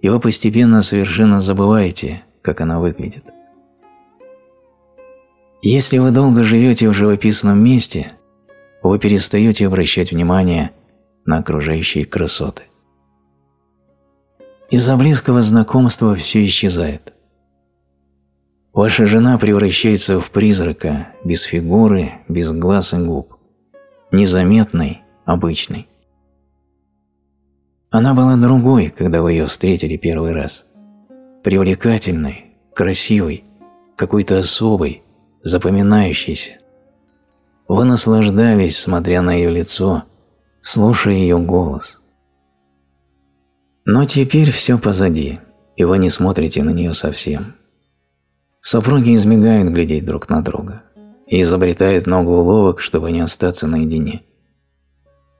И вы постепенно совершенно забываете, как она выглядит. Если вы долго живете в живописном месте, вы перестаете обращать внимание на окружающие красоты. Из-за близкого знакомства все исчезает. Ваша жена превращается в призрака, без фигуры, без глаз и губ. Незаметной, обычной. Она была другой, когда вы ее встретили первый раз. Привлекательной, красивой, какой-то особой, запоминающейся. Вы наслаждались, смотря на ее лицо, слушая ее голос – но теперь все позади, и вы не смотрите на нее совсем. Супруги избегают глядеть друг на друга и изобретают много уловок, чтобы не остаться наедине.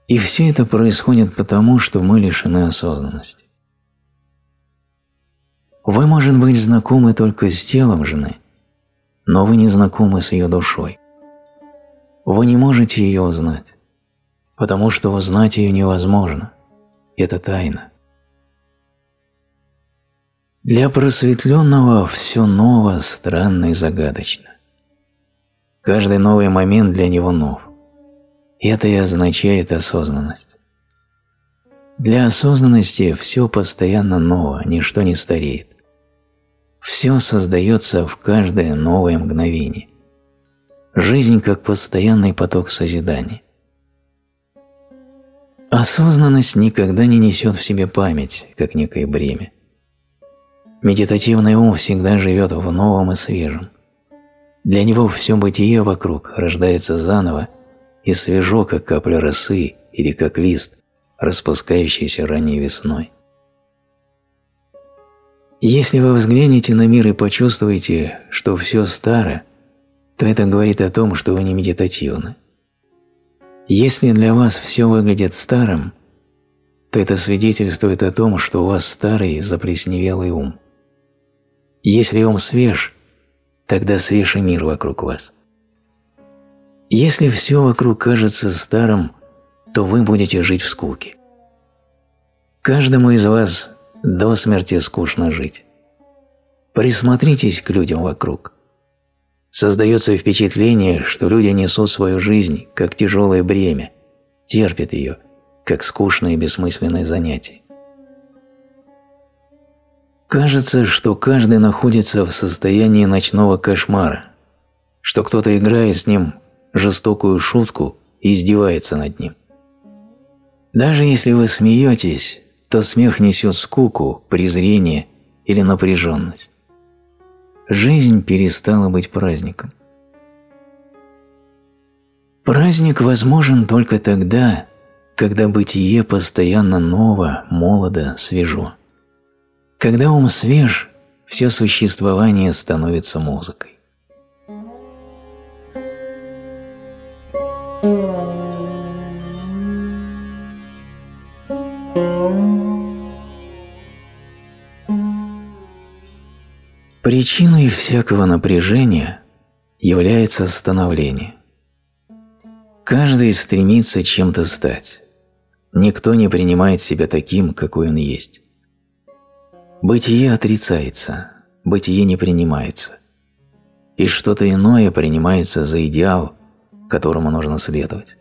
И все это происходит потому, что мы лишены осознанности. Вы, может быть, знакомы только с телом жены, но вы не знакомы с ее душой. Вы не можете ее узнать, потому что узнать ее невозможно. Это тайна. Для просветленного все ново, странно и загадочно. Каждый новый момент для него нов. Это и означает осознанность. Для осознанности все постоянно ново, ничто не стареет. Все создается в каждое новое мгновение. Жизнь как постоянный поток созидания. Осознанность никогда не несет в себе память, как некое бремя. Медитативный ум всегда живет в новом и свежем. Для него все бытие вокруг рождается заново и свежо, как капля росы или как лист, распускающийся ранней весной. Если вы взглянете на мир и почувствуете, что все старо, то это говорит о том, что вы не медитативны. Если для вас все выглядит старым, то это свидетельствует о том, что у вас старый заплесневелый ум. Если ум свеж, тогда свеж и мир вокруг вас. Если все вокруг кажется старым, то вы будете жить в скуке. Каждому из вас до смерти скучно жить. Присмотритесь к людям вокруг. Создается впечатление, что люди несут свою жизнь как тяжелое бремя, терпят ее, как скучное и бессмысленное занятие. Кажется, что каждый находится в состоянии ночного кошмара, что кто-то играет с ним жестокую шутку и издевается над ним. Даже если вы смеетесь, то смех несет скуку, презрение или напряженность. Жизнь перестала быть праздником. Праздник возможен только тогда, когда бытие постоянно ново, молодо, свежо. Когда ум свеж, все существование становится музыкой. Причиной всякого напряжения является становление. Каждый стремится чем-то стать. Никто не принимает себя таким, какой он есть. Бытие отрицается, бытие не принимается. И что-то иное принимается за идеал, которому нужно следовать.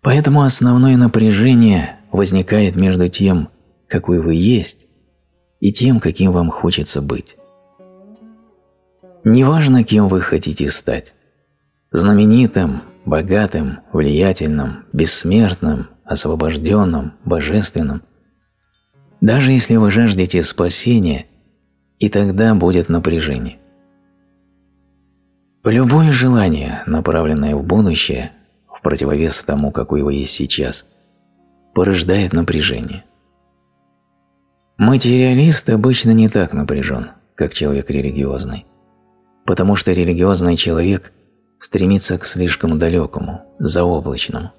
Поэтому основное напряжение возникает между тем, какой вы есть, и тем, каким вам хочется быть. Неважно, кем вы хотите стать – знаменитым, богатым, влиятельным, бессмертным, освобожденным, божественным. Даже если вы жаждете спасения, и тогда будет напряжение. Любое желание, направленное в будущее, в противовес тому, какой вы есть сейчас, порождает напряжение. Материалист обычно не так напряжен, как человек религиозный, потому что религиозный человек стремится к слишком далекому, заоблачному.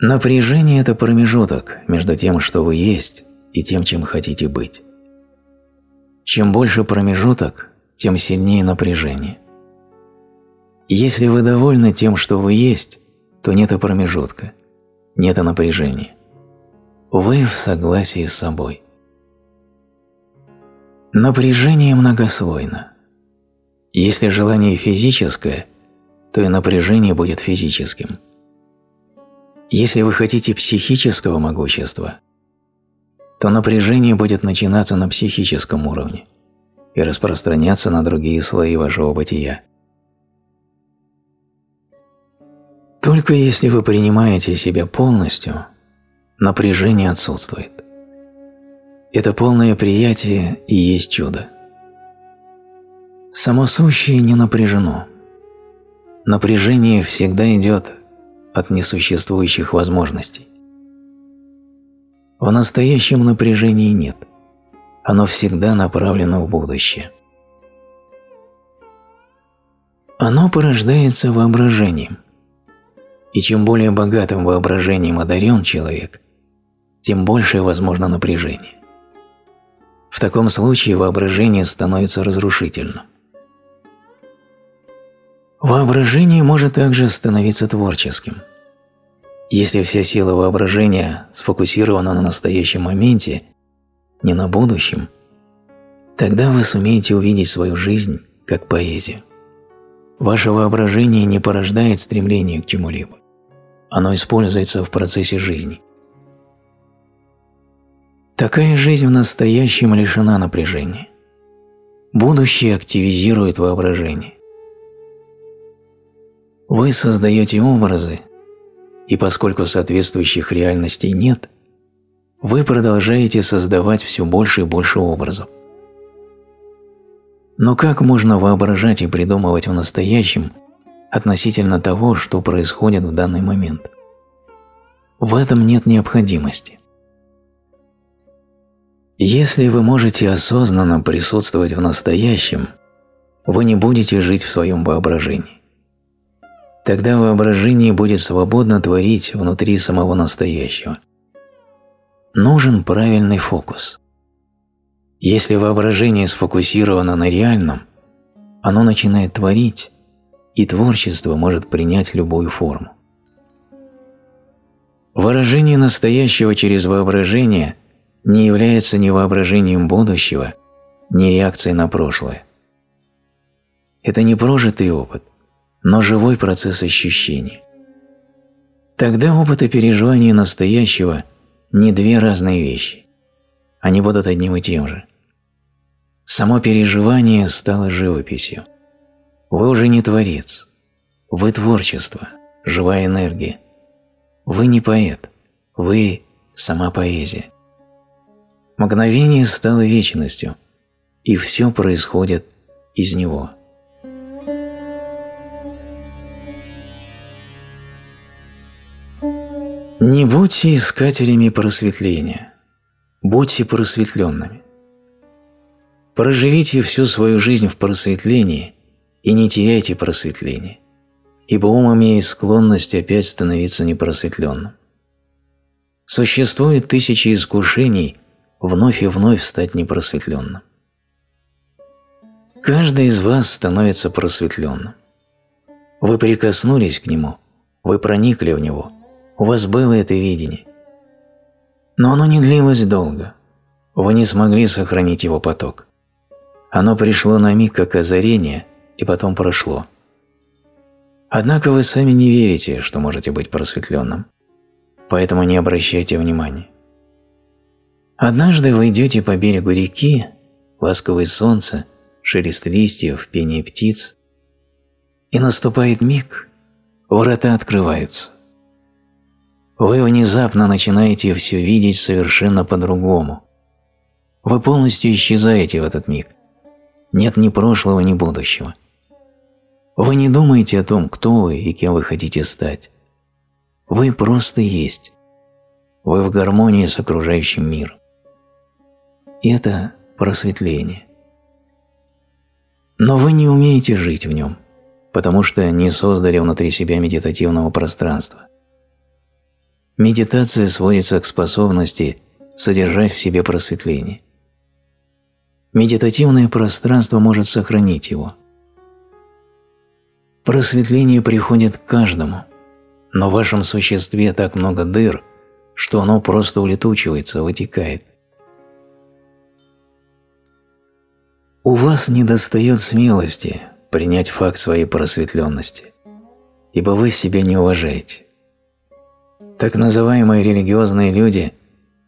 Напряжение – это промежуток между тем, что вы есть, и тем, чем хотите быть. Чем больше промежуток, тем сильнее напряжение. Если вы довольны тем, что вы есть, то нет и промежутка, нет и напряжения. Вы в согласии с собой. Напряжение многослойно. Если желание физическое, то и напряжение будет физическим. Если вы хотите психического могущества, то напряжение будет начинаться на психическом уровне – и распространяться на другие слои вашего бытия. Только если вы принимаете себя полностью, напряжение отсутствует. Это полное приятие и есть чудо. Само сущее не напряжено. Напряжение всегда идет от несуществующих возможностей. В настоящем напряжении нет – оно всегда направлено в будущее. Оно порождается воображением. И чем более богатым воображением одарен человек, тем больше возможно напряжение. В таком случае воображение становится разрушительным. Воображение может также становиться творческим. Если вся сила воображения сфокусирована на настоящем моменте не на будущем, тогда вы сумеете увидеть свою жизнь как поэзию. Ваше воображение не порождает стремление к чему-либо. Оно используется в процессе жизни. Такая жизнь в настоящем лишена напряжения. Будущее активизирует воображение. Вы создаете образы, и поскольку соответствующих реальностей нет – вы продолжаете создавать все больше и больше образов. Но как можно воображать и придумывать в настоящем относительно того, что происходит в данный момент? В этом нет необходимости. Если вы можете осознанно присутствовать в настоящем, вы не будете жить в своем воображении. Тогда воображение будет свободно творить внутри самого настоящего нужен правильный фокус. Если воображение сфокусировано на реальном, оно начинает творить, и творчество может принять любую форму. Выражение настоящего через воображение не является ни воображением будущего, ни реакцией на прошлое. Это не прожитый опыт, но живой процесс ощущения. Тогда опыт и переживание настоящего – не две разные вещи. Они будут одним и тем же. Само переживание стало живописью. Вы уже не творец. Вы творчество, живая энергия. Вы не поэт. Вы – сама поэзия. Мгновение стало вечностью, и все происходит из него – Не будьте искателями просветления, будьте просветленными. Проживите всю свою жизнь в просветлении и не теряйте просветление, ибо ум имеет склонность опять становиться непросветленным. Существует тысячи искушений вновь и вновь стать непросветленным. Каждый из вас становится просветленным. Вы прикоснулись к нему, вы проникли в него – у вас было это видение. Но оно не длилось долго. Вы не смогли сохранить его поток. Оно пришло на миг как озарение и потом прошло. Однако вы сами не верите, что можете быть просветленным. поэтому не обращайте внимания. Однажды вы идете по берегу реки, ласковое солнце, шелест листьев, пение птиц, и наступает миг, врата открываются. Вы внезапно начинаете все видеть совершенно по-другому. Вы полностью исчезаете в этот миг. Нет ни прошлого, ни будущего. Вы не думаете о том, кто вы и кем вы хотите стать. Вы просто есть. Вы в гармонии с окружающим миром. Это просветление. Но вы не умеете жить в нем, потому что не создали внутри себя медитативного пространства. Медитация сводится к способности содержать в себе просветление. Медитативное пространство может сохранить его – Просветление приходит к каждому, но в вашем существе так много дыр, что оно просто улетучивается, вытекает. У вас недостает смелости принять факт своей просветленности, ибо вы себя не уважаете. Так называемые религиозные люди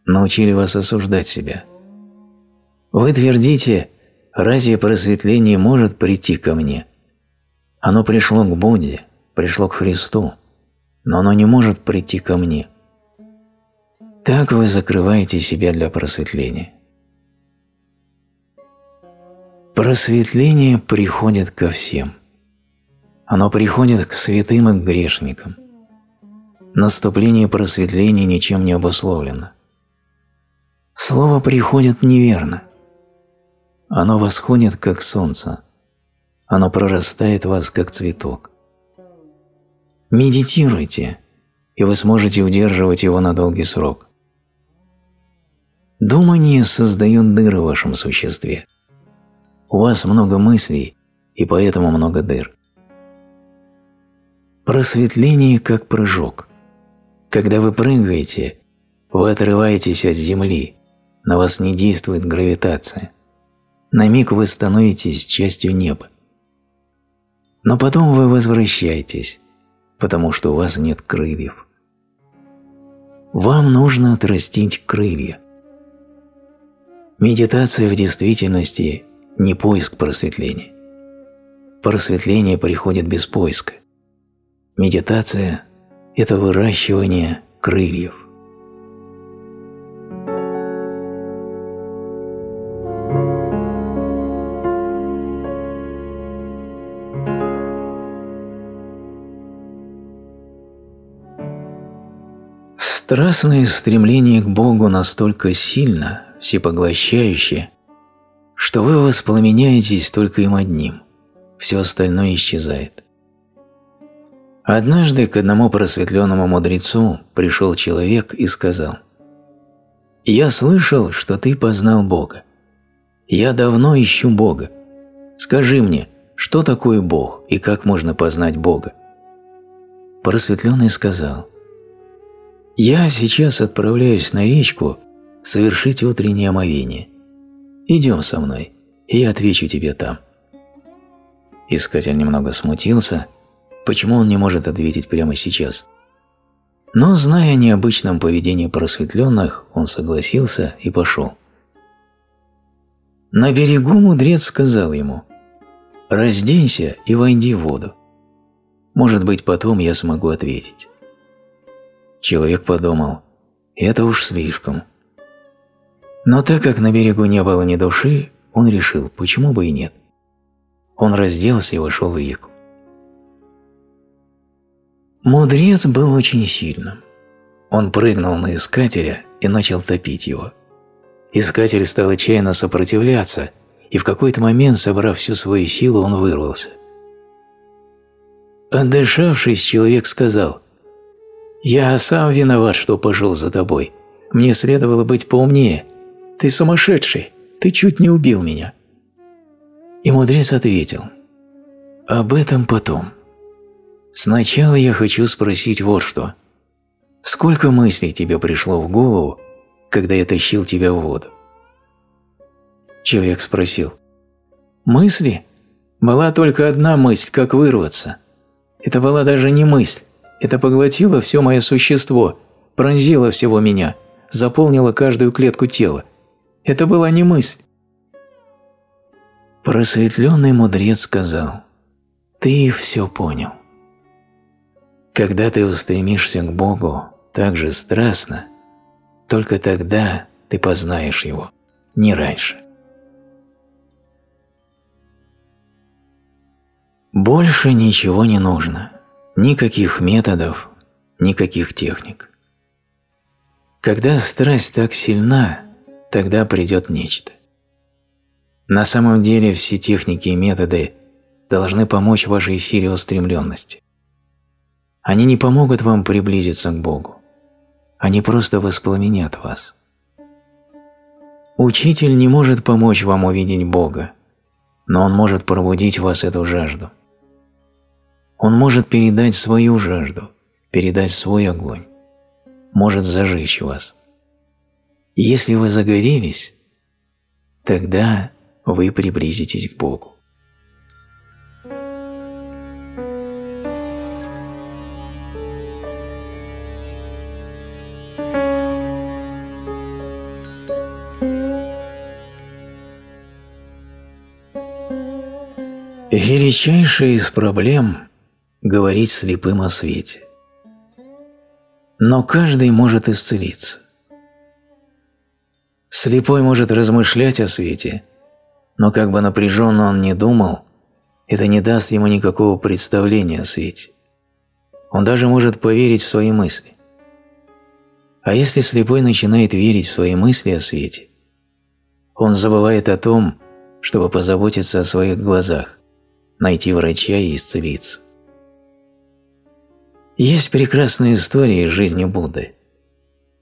научили вас осуждать себя. Вы твердите, разве просветление может прийти ко мне – оно пришло к Будде, пришло к Христу, но оно не может прийти ко мне. Так вы закрываете себя для просветления. Просветление приходит ко всем. Оно приходит к святым и к грешникам. Наступление просветления ничем не обусловлено. Слово приходит неверно. Оно восходит, как солнце, оно прорастает вас, как цветок. Медитируйте, и вы сможете удерживать его на долгий срок. Думание создает дыры в вашем существе. У вас много мыслей, и поэтому много дыр. Просветление как прыжок. Когда вы прыгаете, вы отрываетесь от земли, на вас не действует гравитация. На миг вы становитесь частью неба. Но потом вы возвращаетесь, потому что у вас нет крыльев. Вам нужно отрастить крылья. Медитация в действительности не поиск просветления. Просветление приходит без поиска. Медитация – это выращивание крыльев. Страстное стремление к Богу настолько сильно, всепоглощающее, что вы воспламеняетесь только им одним, все остальное исчезает. Однажды к одному просветленному мудрецу пришел человек и сказал, «Я слышал, что ты познал Бога. Я давно ищу Бога. Скажи мне, что такое Бог и как можно познать Бога?» Просветленный сказал, я сейчас отправляюсь на речку совершить утреннее омовение. Идем со мной, и я отвечу тебе там. Искатель немного смутился, почему он не может ответить прямо сейчас. Но, зная о необычном поведении просветленных, он согласился и пошел. На берегу мудрец сказал ему, «Разденься и войди в воду. Может быть, потом я смогу ответить». Человек подумал, это уж слишком. Но так как на берегу не было ни души, он решил, почему бы и нет. Он разделся и вошел в реку. Мудрец был очень сильным. Он прыгнул на искателя и начал топить его. Искатель стал отчаянно сопротивляться, и в какой-то момент, собрав всю свою силу, он вырвался. Отдышавшись, человек сказал, «Я сам виноват, что пошел за тобой. Мне следовало быть поумнее. Ты сумасшедший, ты чуть не убил меня». И мудрец ответил, «Об этом потом. Сначала я хочу спросить вот что. Сколько мыслей тебе пришло в голову, когда я тащил тебя в воду?» Человек спросил, «Мысли? Была только одна мысль, как вырваться. Это была даже не мысль, это поглотило все мое существо, пронзила всего меня, заполнила каждую клетку тела. Это была не мысль. Просветленный мудрец сказал, «Ты все понял». Когда ты устремишься к Богу так же страстно, только тогда ты познаешь Его, не раньше. Больше ничего не нужно, никаких методов, никаких техник. Когда страсть так сильна, тогда придет нечто. На самом деле все техники и методы должны помочь вашей силе устремленности. Они не помогут вам приблизиться к Богу. Они просто воспламенят вас. Учитель не может помочь вам увидеть Бога, но он может пробудить в вас эту жажду. Он может передать свою жажду, передать свой огонь, может зажечь вас. Если вы загорелись, тогда вы приблизитесь к Богу. Величайшая из проблем – говорить слепым о свете. Но каждый может исцелиться. Слепой может размышлять о свете, но как бы напряженно он ни думал, это не даст ему никакого представления о свете. Он даже может поверить в свои мысли. А если слепой начинает верить в свои мысли о свете, он забывает о том, чтобы позаботиться о своих глазах, найти врача и исцелиться. Есть прекрасная история из жизни Будды.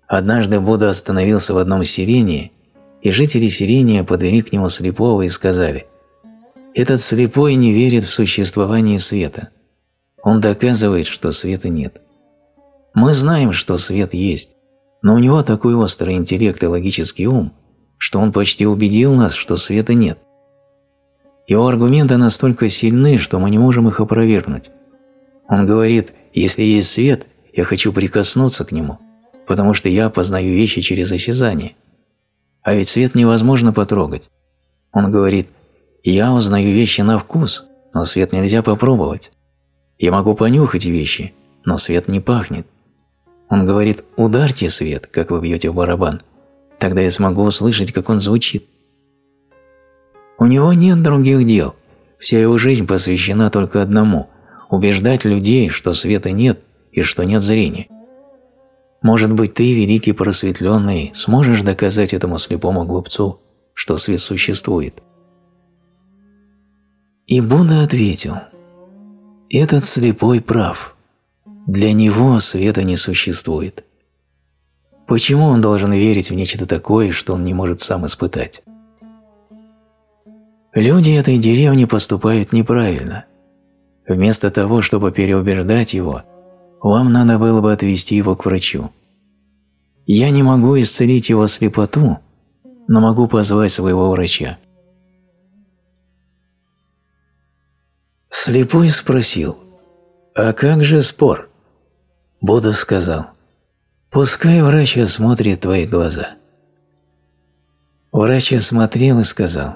Однажды Будда остановился в одном селении и жители селения подвели к нему слепого и сказали «Этот слепой не верит в существование света. Он доказывает, что света нет. Мы знаем, что свет есть, но у него такой острый интеллект и логический ум, что он почти убедил нас, что света нет. Его аргументы настолько сильны, что мы не можем их опровергнуть. Он говорит, если есть свет, я хочу прикоснуться к нему, потому что я познаю вещи через осязание – а ведь свет невозможно потрогать. Он говорит, я узнаю вещи на вкус, но свет нельзя попробовать. Я могу понюхать вещи, но свет не пахнет. Он говорит, ударьте свет, как вы бьете в барабан, тогда я смогу услышать, как он звучит. У него нет других дел, вся его жизнь посвящена только одному – убеждать людей, что света нет и что нет зрения. Может быть, ты, великий просветленный, сможешь доказать этому слепому глупцу, что свет существует? И Будда ответил, «Этот слепой прав. Для него света не существует. Почему он должен верить в нечто такое, что он не может сам испытать? Люди этой деревни поступают неправильно. Вместо того, чтобы переубеждать его – вам надо было бы отвести его к врачу. Я не могу исцелить его слепоту, но могу позвать своего врача. Слепой спросил, «А как же спор?» Будда сказал, «Пускай врач осмотрит твои глаза». Врач осмотрел и сказал,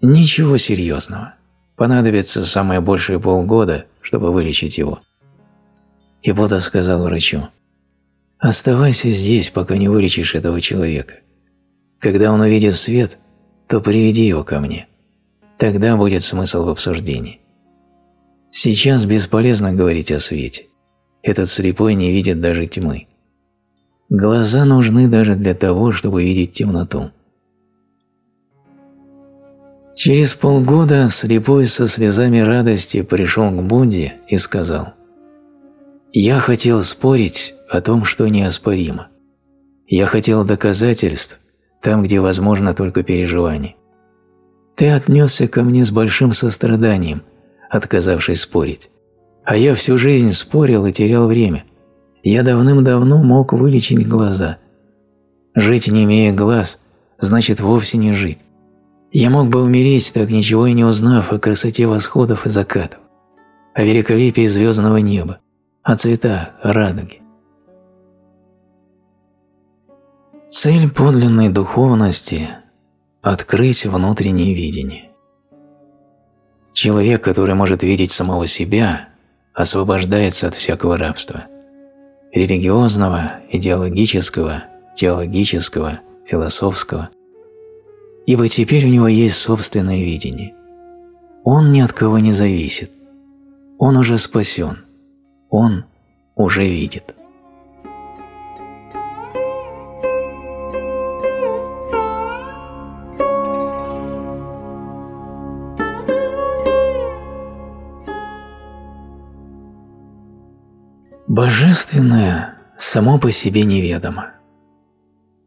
«Ничего серьезного. Понадобится самое большее полгода, чтобы вылечить его». И Будда сказал врачу, «Оставайся здесь, пока не вылечишь этого человека. Когда он увидит свет, то приведи его ко мне. Тогда будет смысл в обсуждении. Сейчас бесполезно говорить о свете. Этот слепой не видит даже тьмы. Глаза нужны даже для того, чтобы видеть темноту. Через полгода слепой со слезами радости пришел к Будде и сказал – я хотел спорить о том, что неоспоримо. Я хотел доказательств там, где возможно только переживание. Ты отнесся ко мне с большим состраданием, отказавшись спорить. А я всю жизнь спорил и терял время. Я давным-давно мог вылечить глаза. Жить, не имея глаз, значит вовсе не жить. Я мог бы умереть, так ничего и не узнав о красоте восходов и закатов, о великолепии звездного неба, а цвета радуги. Цель подлинной духовности – открыть внутреннее видение. Человек, который может видеть самого себя, освобождается от всякого рабства – религиозного, идеологического, теологического, философского, ибо теперь у него есть собственное видение. Он ни от кого не зависит. Он уже спасен. Он уже видит. Божественное само по себе неведомо.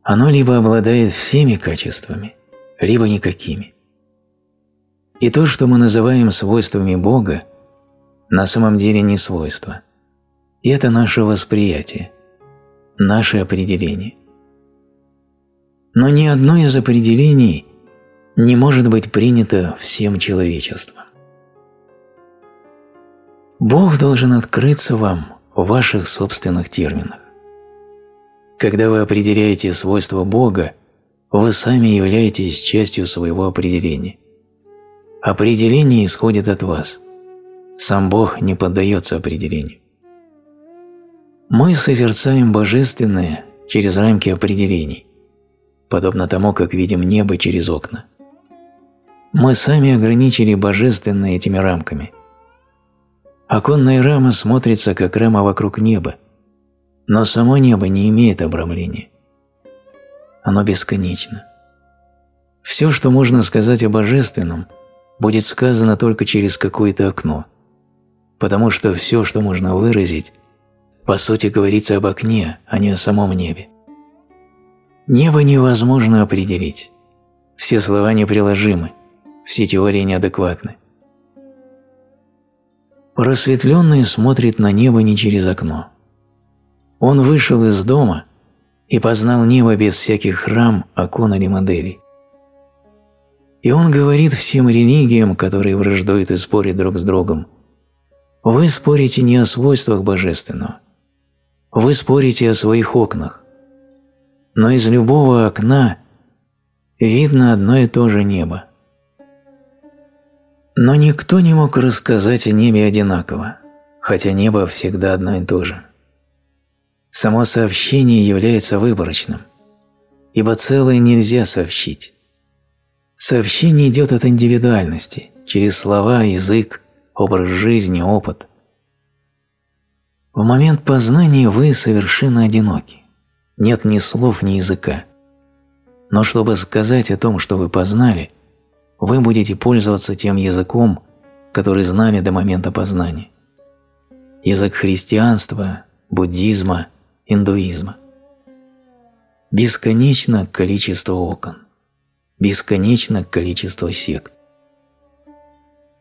Оно либо обладает всеми качествами, либо никакими. И то, что мы называем свойствами Бога, на самом деле не свойства. И это наше восприятие, наше определение. Но ни одно из определений не может быть принято всем человечеством. Бог должен открыться вам в ваших собственных терминах. Когда вы определяете свойства Бога, вы сами являетесь частью своего определения. Определение исходит от вас. Сам Бог не поддается определению. Мы созерцаем божественное через рамки определений, подобно тому, как видим небо через окна. Мы сами ограничили божественное этими рамками – Оконная рама смотрится как рама вокруг неба, но само небо не имеет обрамления. Оно бесконечно. Все, что можно сказать о Божественном, будет сказано только через какое-то окно, потому что все, что можно выразить, по сути говорится об окне, а не о самом небе. Небо невозможно определить. Все слова неприложимы, все теории неадекватны. Просветленный смотрит на небо не через окно. Он вышел из дома и познал небо без всяких рам, окон или моделей. И он говорит всем религиям, которые враждуют и спорят друг с другом, вы спорите не о свойствах божественного, вы спорите о своих окнах, но из любого окна видно одно и то же небо. Но никто не мог рассказать о небе одинаково, хотя небо всегда одно и то же. Само сообщение является выборочным, ибо целое нельзя сообщить. Сообщение идет от индивидуальности, через слова, язык, образ жизни, опыт. В момент познания вы совершенно одиноки. Нет ни слов, ни языка. Но чтобы сказать о том, что вы познали – вы будете пользоваться тем языком, который знали до момента познания. Язык христианства, буддизма, индуизма. Бесконечно количество окон. Бесконечно количество сект.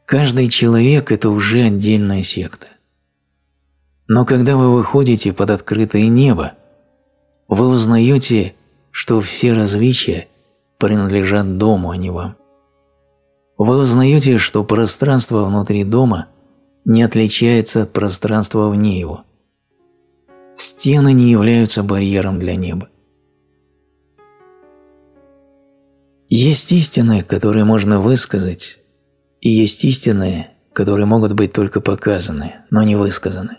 Каждый человек – это уже отдельная секта. Но когда вы выходите под открытое небо, вы узнаете, что все различия принадлежат дому, а не вам вы узнаете, что пространство внутри дома не отличается от пространства вне его. Стены не являются барьером для неба. Есть истины, которые можно высказать, и есть истины, которые могут быть только показаны, но не высказаны.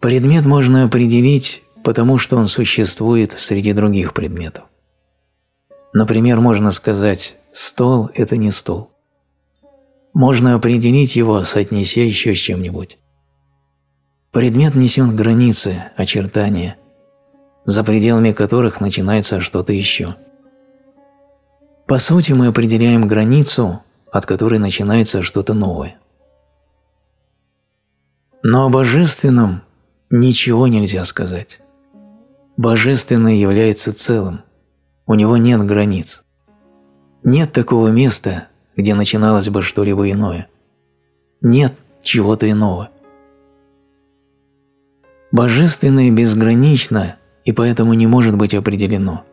Предмет можно определить, потому что он существует среди других предметов. Например, можно сказать Стол – это не стол. Можно определить его, соотнеся еще с чем-нибудь. Предмет несет границы, очертания, за пределами которых начинается что-то еще. По сути, мы определяем границу, от которой начинается что-то новое. Но о божественном ничего нельзя сказать. Божественное является целым, у него нет границ. Нет такого места, где начиналось бы что-либо иное. Нет чего-то иного. Божественное безгранично и поэтому не может быть определено.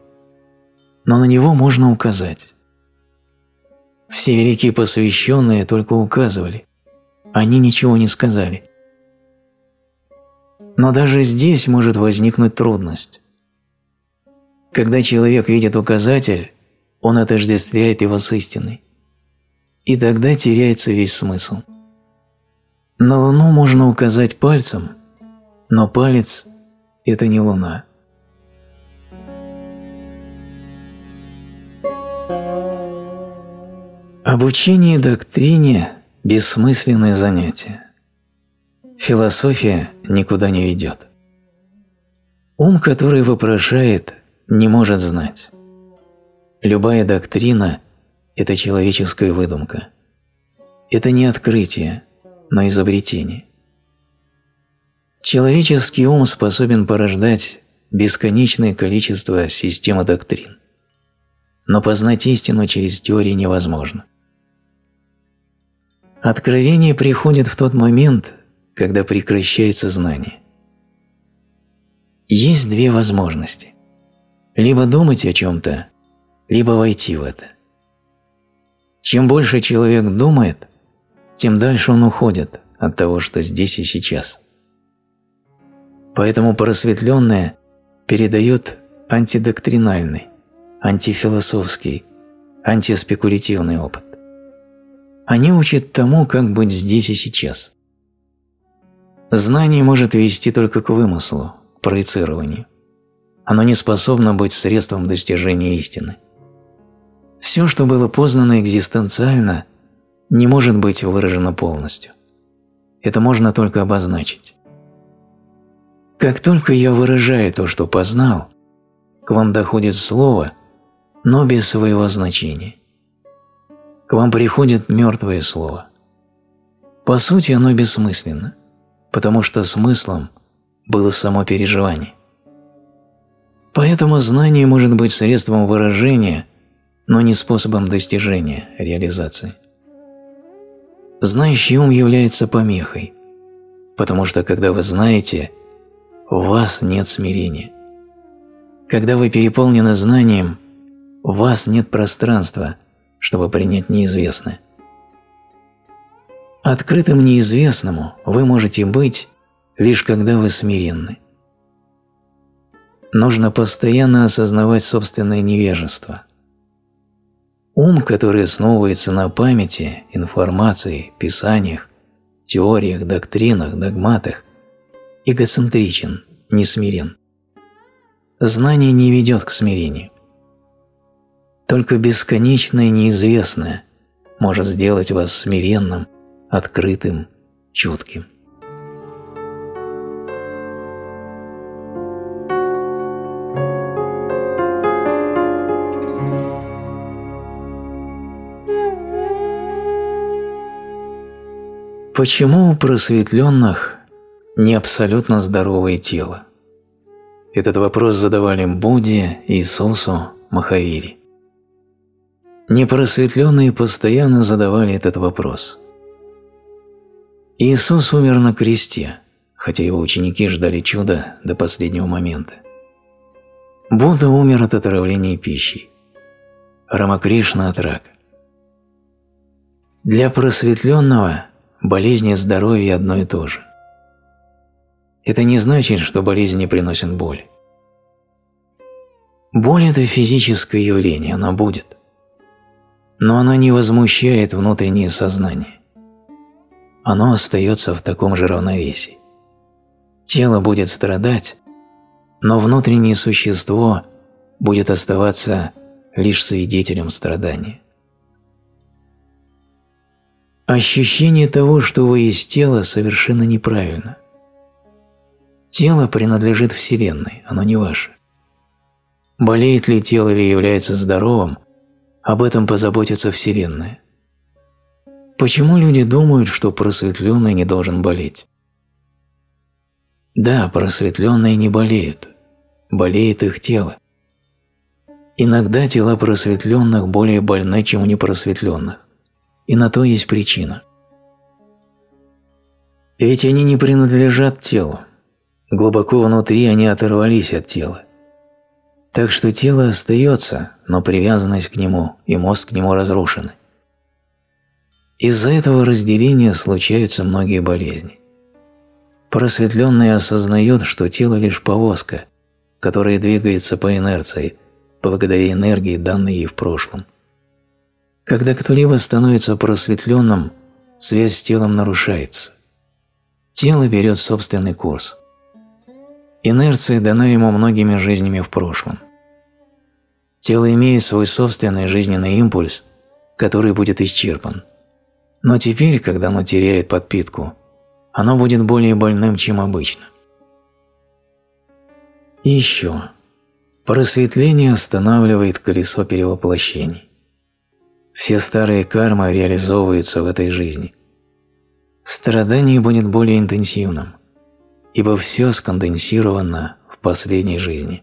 Но на него можно указать. Все великие посвященные только указывали, они ничего не сказали. Но даже здесь может возникнуть трудность. Когда человек видит указатель, он отождествляет его с истиной. И тогда теряется весь смысл. На Луну можно указать пальцем, но палец – это не Луна. Обучение доктрине – бессмысленное занятие. Философия никуда не ведет. Ум, который вопрошает, не может знать. Любая доктрина – это человеческая выдумка. Это не открытие, но изобретение. Человеческий ум способен порождать бесконечное количество систем и доктрин. Но познать истину через теории невозможно. Откровение приходит в тот момент, когда прекращается знание. Есть две возможности. Либо думать о чем-то, либо войти в это. Чем больше человек думает, тем дальше он уходит от того, что здесь и сейчас. Поэтому просветленное передает антидоктринальный, антифилософский, антиспекулятивный опыт. Они учат тому, как быть здесь и сейчас. Знание может вести только к вымыслу, проецированию. Оно не способно быть средством достижения истины. Все, что было познано экзистенциально, не может быть выражено полностью. Это можно только обозначить. Как только я выражаю то, что познал, к вам доходит слово, но без своего значения к вам приходит мертвое слово. По сути, оно бессмысленно, потому что смыслом было само переживание. Поэтому знание может быть средством выражения, но не способом достижения, реализации. Знающий ум является помехой, потому что когда вы знаете, у вас нет смирения. Когда вы переполнены знанием, у вас нет пространства – чтобы принять неизвестное. Открытым неизвестному вы можете быть, лишь когда вы смиренны. Нужно постоянно осознавать собственное невежество. Ум, который основывается на памяти, информации, писаниях, теориях, доктринах, догматах, эгоцентричен, не смирен. Знание не ведет к смирению. Только бесконечное неизвестное может сделать вас смиренным, открытым, чутким. Почему у просветленных не абсолютно здоровое тело? Этот вопрос задавали Будде, Иисусу, Махавире. Непросветленные постоянно задавали этот вопрос. Иисус умер на кресте, хотя его ученики ждали чуда до последнего момента. Будда умер от отравления пищей. Рамакришна от рака. Для просветленного болезни и здоровье одно и то же. Это не значит, что болезнь не приносит боль. Боль – это физическое явление, она будет но она не возмущает внутреннее сознание. Оно остается в таком же равновесии. Тело будет страдать, но внутреннее существо будет оставаться лишь свидетелем страдания. Ощущение того, что вы из тела, совершенно неправильно. Тело принадлежит Вселенной, оно не ваше. Болеет ли тело или является здоровым, об этом позаботится Вселенная. Почему люди думают, что просветленный не должен болеть? Да, просветленные не болеют. Болеет их тело. Иногда тела просветленных более больны, чем у непросветленных. И на то есть причина. Ведь они не принадлежат телу. Глубоко внутри они оторвались от тела. Так что тело остается, но привязанность к нему и мозг к нему разрушены. Из-за этого разделения случаются многие болезни. Просветленные осознают, что тело лишь повозка, которая двигается по инерции, благодаря энергии, данной ей в прошлом. Когда кто-либо становится просветленным, связь с телом нарушается. Тело берет собственный курс. Инерция дана ему многими жизнями в прошлом. Тело имеет свой собственный жизненный импульс, который будет исчерпан. Но теперь, когда оно теряет подпитку, оно будет более больным, чем обычно. И еще. Просветление останавливает колесо перевоплощений. Все старые кармы реализовываются в этой жизни. Страдание будет более интенсивным, ибо все сконденсировано в последней жизни.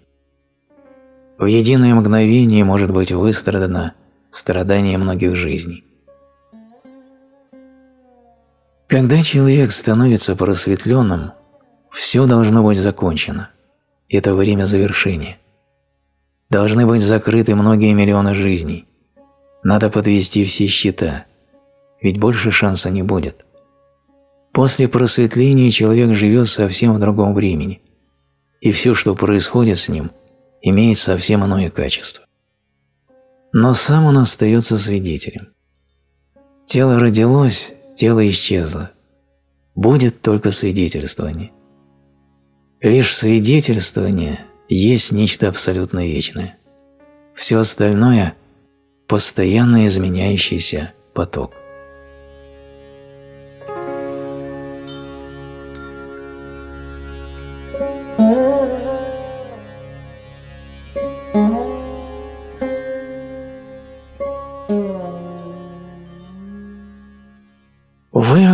В единое мгновение может быть выстрадано страдание многих жизней. Когда человек становится просветленным, все должно быть закончено – это время завершения. Должны быть закрыты многие миллионы жизней. Надо подвести все счета, ведь больше шанса не будет. После просветления человек живет совсем в другом времени, и все, что происходит с ним, имеет совсем иное качество. Но сам он остается свидетелем. Тело родилось, тело исчезло. Будет только свидетельствование – Лишь свидетельствование есть нечто абсолютно вечное. Все остальное – постоянно изменяющийся поток.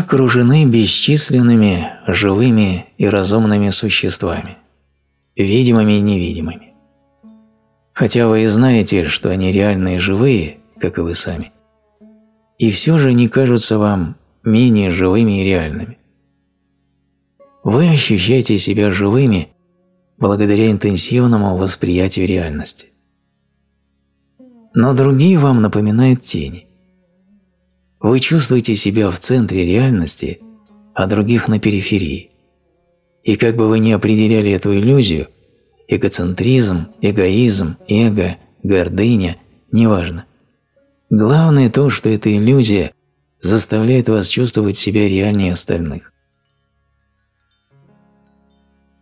Окружены бесчисленными живыми и разумными существами, видимыми и невидимыми. Хотя вы и знаете, что они реальные и живые, как и вы сами, и все же они кажутся вам менее живыми и реальными. Вы ощущаете себя живыми благодаря интенсивному восприятию реальности. Но другие вам напоминают тени. Вы чувствуете себя в центре реальности, а других на периферии. И как бы вы ни определяли эту иллюзию, эгоцентризм, эгоизм, эго, гордыня – неважно. Главное то, что эта иллюзия заставляет вас чувствовать себя реальнее остальных.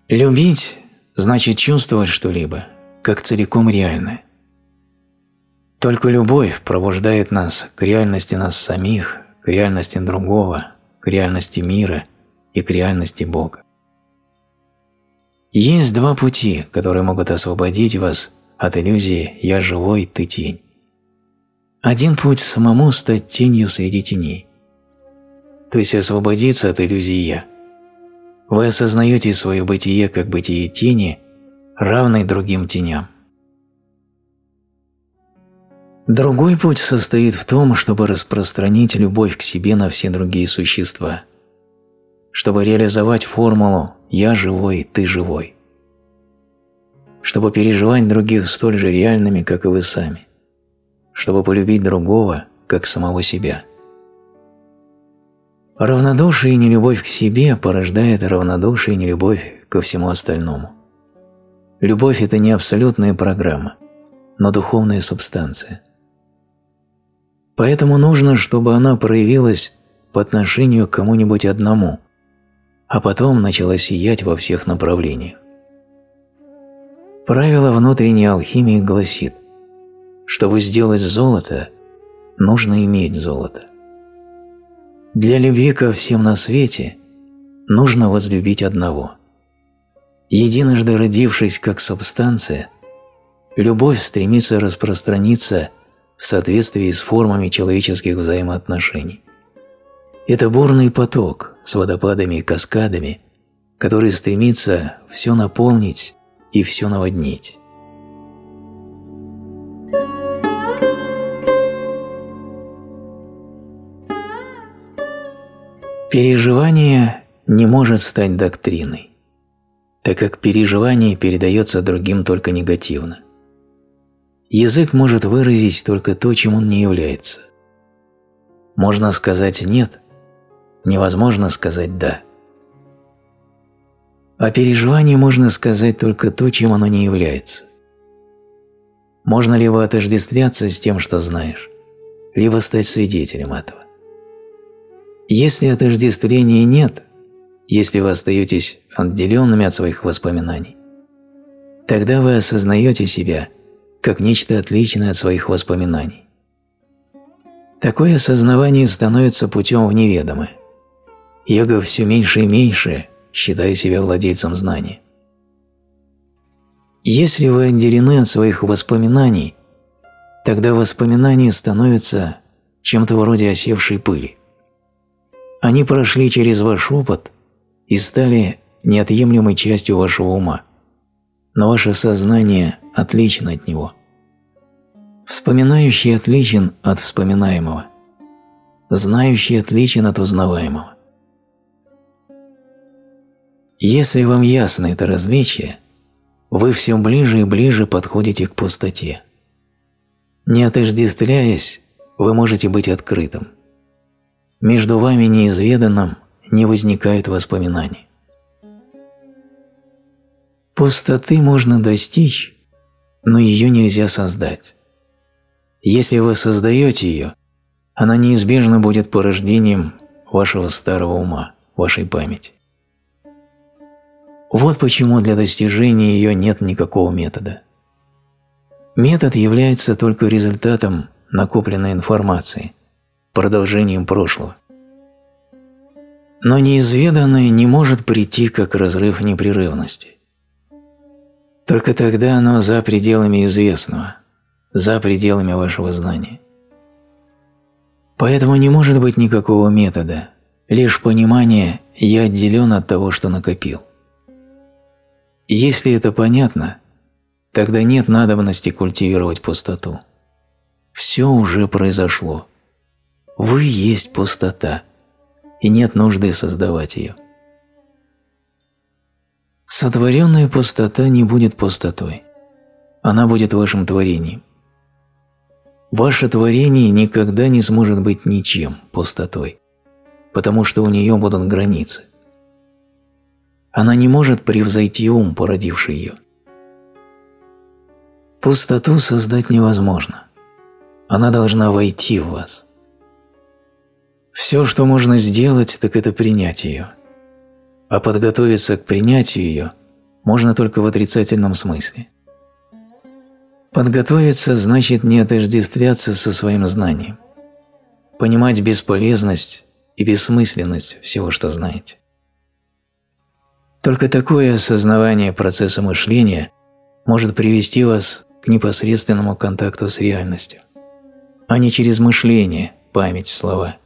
Любить – значит чувствовать что-либо, как целиком реальное. Только любовь пробуждает нас к реальности нас самих, к реальности другого, к реальности мира и к реальности Бога. Есть два пути, которые могут освободить вас от иллюзии «я живой, ты тень». Один путь – самому стать тенью среди теней, то есть освободиться от иллюзии «я». Вы осознаете свое бытие как бытие тени, равной другим теням. Другой путь состоит в том, чтобы распространить любовь к себе на все другие существа, чтобы реализовать формулу «я живой, ты живой», чтобы переживать других столь же реальными, как и вы сами, чтобы полюбить другого, как самого себя. Равнодушие и нелюбовь к себе порождает равнодушие и нелюбовь ко всему остальному. Любовь – это не абсолютная программа, но духовная субстанция. Поэтому нужно, чтобы она проявилась по отношению к кому-нибудь одному, а потом начала сиять во всех направлениях. Правило внутренней алхимии гласит, чтобы сделать золото, нужно иметь золото. Для любви ко всем на свете нужно возлюбить одного. Единожды родившись как субстанция, любовь стремится распространиться в соответствии с формами человеческих взаимоотношений. Это бурный поток с водопадами и каскадами, который стремится все наполнить и все наводнить. Переживание не может стать доктриной, так как переживание передается другим только негативно. Язык может выразить только то, чем он не является. Можно сказать «нет», невозможно сказать «да». О переживании можно сказать только то, чем оно не является. можно либо отождествляться с тем, что знаешь, либо стать свидетелем этого. Если отождествления нет, если вы остаетесь отделенными от своих воспоминаний, тогда вы осознаете себя как нечто отличное от своих воспоминаний. Такое осознавание становится путем в неведомое. Йога все меньше и меньше, считая себя владельцем знания. Если вы отделены от своих воспоминаний, тогда воспоминания становятся чем-то вроде осевшей пыли. Они прошли через ваш опыт и стали неотъемлемой частью вашего ума, но ваше сознание отлично от него. Вспоминающий отличен от вспоминаемого, знающий отличен от узнаваемого. Если вам ясно это различие, вы все ближе и ближе подходите к пустоте. Не отождествляясь, вы можете быть открытым. Между вами неизведанным не возникает воспоминаний. Пустоты можно достичь, но ее нельзя создать. Если вы создаете ее, она неизбежно будет порождением вашего старого ума, вашей памяти. Вот почему для достижения ее нет никакого метода. Метод является только результатом накопленной информации, продолжением прошлого. Но неизведанное не может прийти как разрыв непрерывности. Только тогда оно за пределами известного, за пределами вашего знания. Поэтому не может быть никакого метода, лишь понимание «я отделен от того, что накопил». Если это понятно, тогда нет надобности культивировать пустоту. Все уже произошло. Вы есть пустота, и нет нужды создавать ее. Сотворенная пустота не будет пустотой. Она будет вашим творением. Ваше творение никогда не сможет быть ничем, пустотой, потому что у нее будут границы. Она не может превзойти ум, породивший ее. Пустоту создать невозможно. Она должна войти в вас. Все, что можно сделать, так это принять ее. А подготовиться к принятию ее можно только в отрицательном смысле. Подготовиться значит не отождествляться со своим знанием, понимать бесполезность и бессмысленность всего, что знаете. Только такое осознавание процесса мышления может привести вас к непосредственному контакту с реальностью, а не через мышление, память, слова.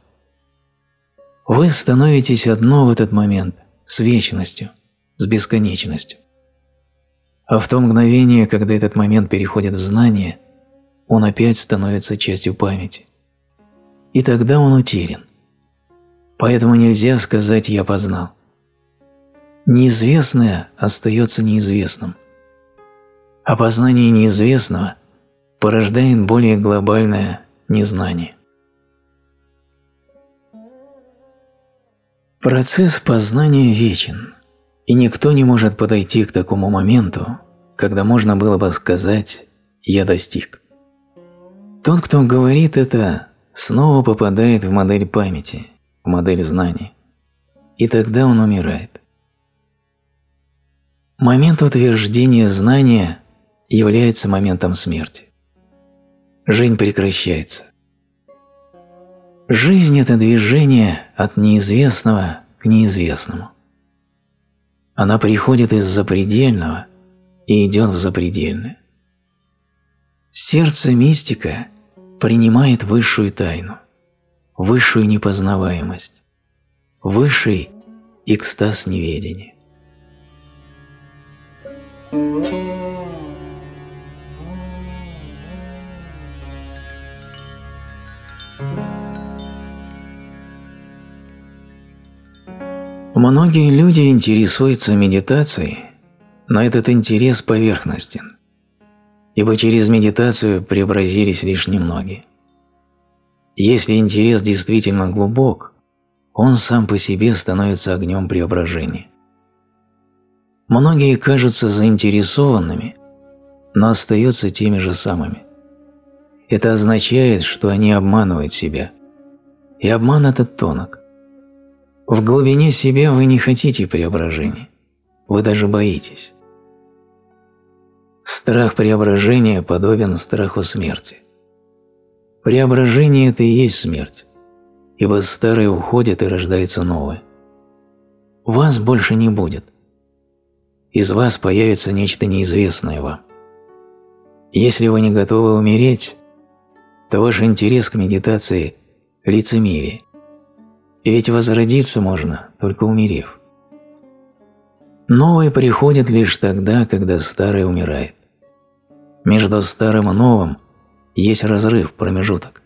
Вы становитесь одно в этот момент с вечностью, с бесконечностью. А в то мгновение, когда этот момент переходит в знание, он опять становится частью памяти. И тогда он утерян. Поэтому нельзя сказать «я познал». Неизвестное остается неизвестным. Опознание неизвестного порождает более глобальное незнание. Процесс познания вечен, и никто не может подойти к такому моменту, когда можно было бы сказать «я достиг». Тот, кто говорит это, снова попадает в модель памяти, в модель знаний, и тогда он умирает. Момент утверждения знания является моментом смерти. Жизнь прекращается. Жизнь – это движение от неизвестного к неизвестному. Она приходит из запредельного и идет в запредельное. Сердце мистика принимает высшую тайну, высшую непознаваемость, высший экстаз неведения. Многие люди интересуются медитацией, но этот интерес поверхностен, ибо через медитацию преобразились лишь немногие. Если интерес действительно глубок, он сам по себе становится огнем преображения. Многие кажутся заинтересованными, но остаются теми же самыми. Это означает, что они обманывают себя. И обман этот тонок. В глубине себя вы не хотите преображения. Вы даже боитесь. Страх преображения подобен страху смерти. Преображение – это и есть смерть, ибо старое уходит и рождается новое. Вас больше не будет. Из вас появится нечто неизвестное вам. Если вы не готовы умереть, то ваш интерес к медитации – лицемерие. Ведь возродиться можно, только умерев. Новое приходит лишь тогда, когда старое умирает. Между старым и новым есть разрыв, промежуток.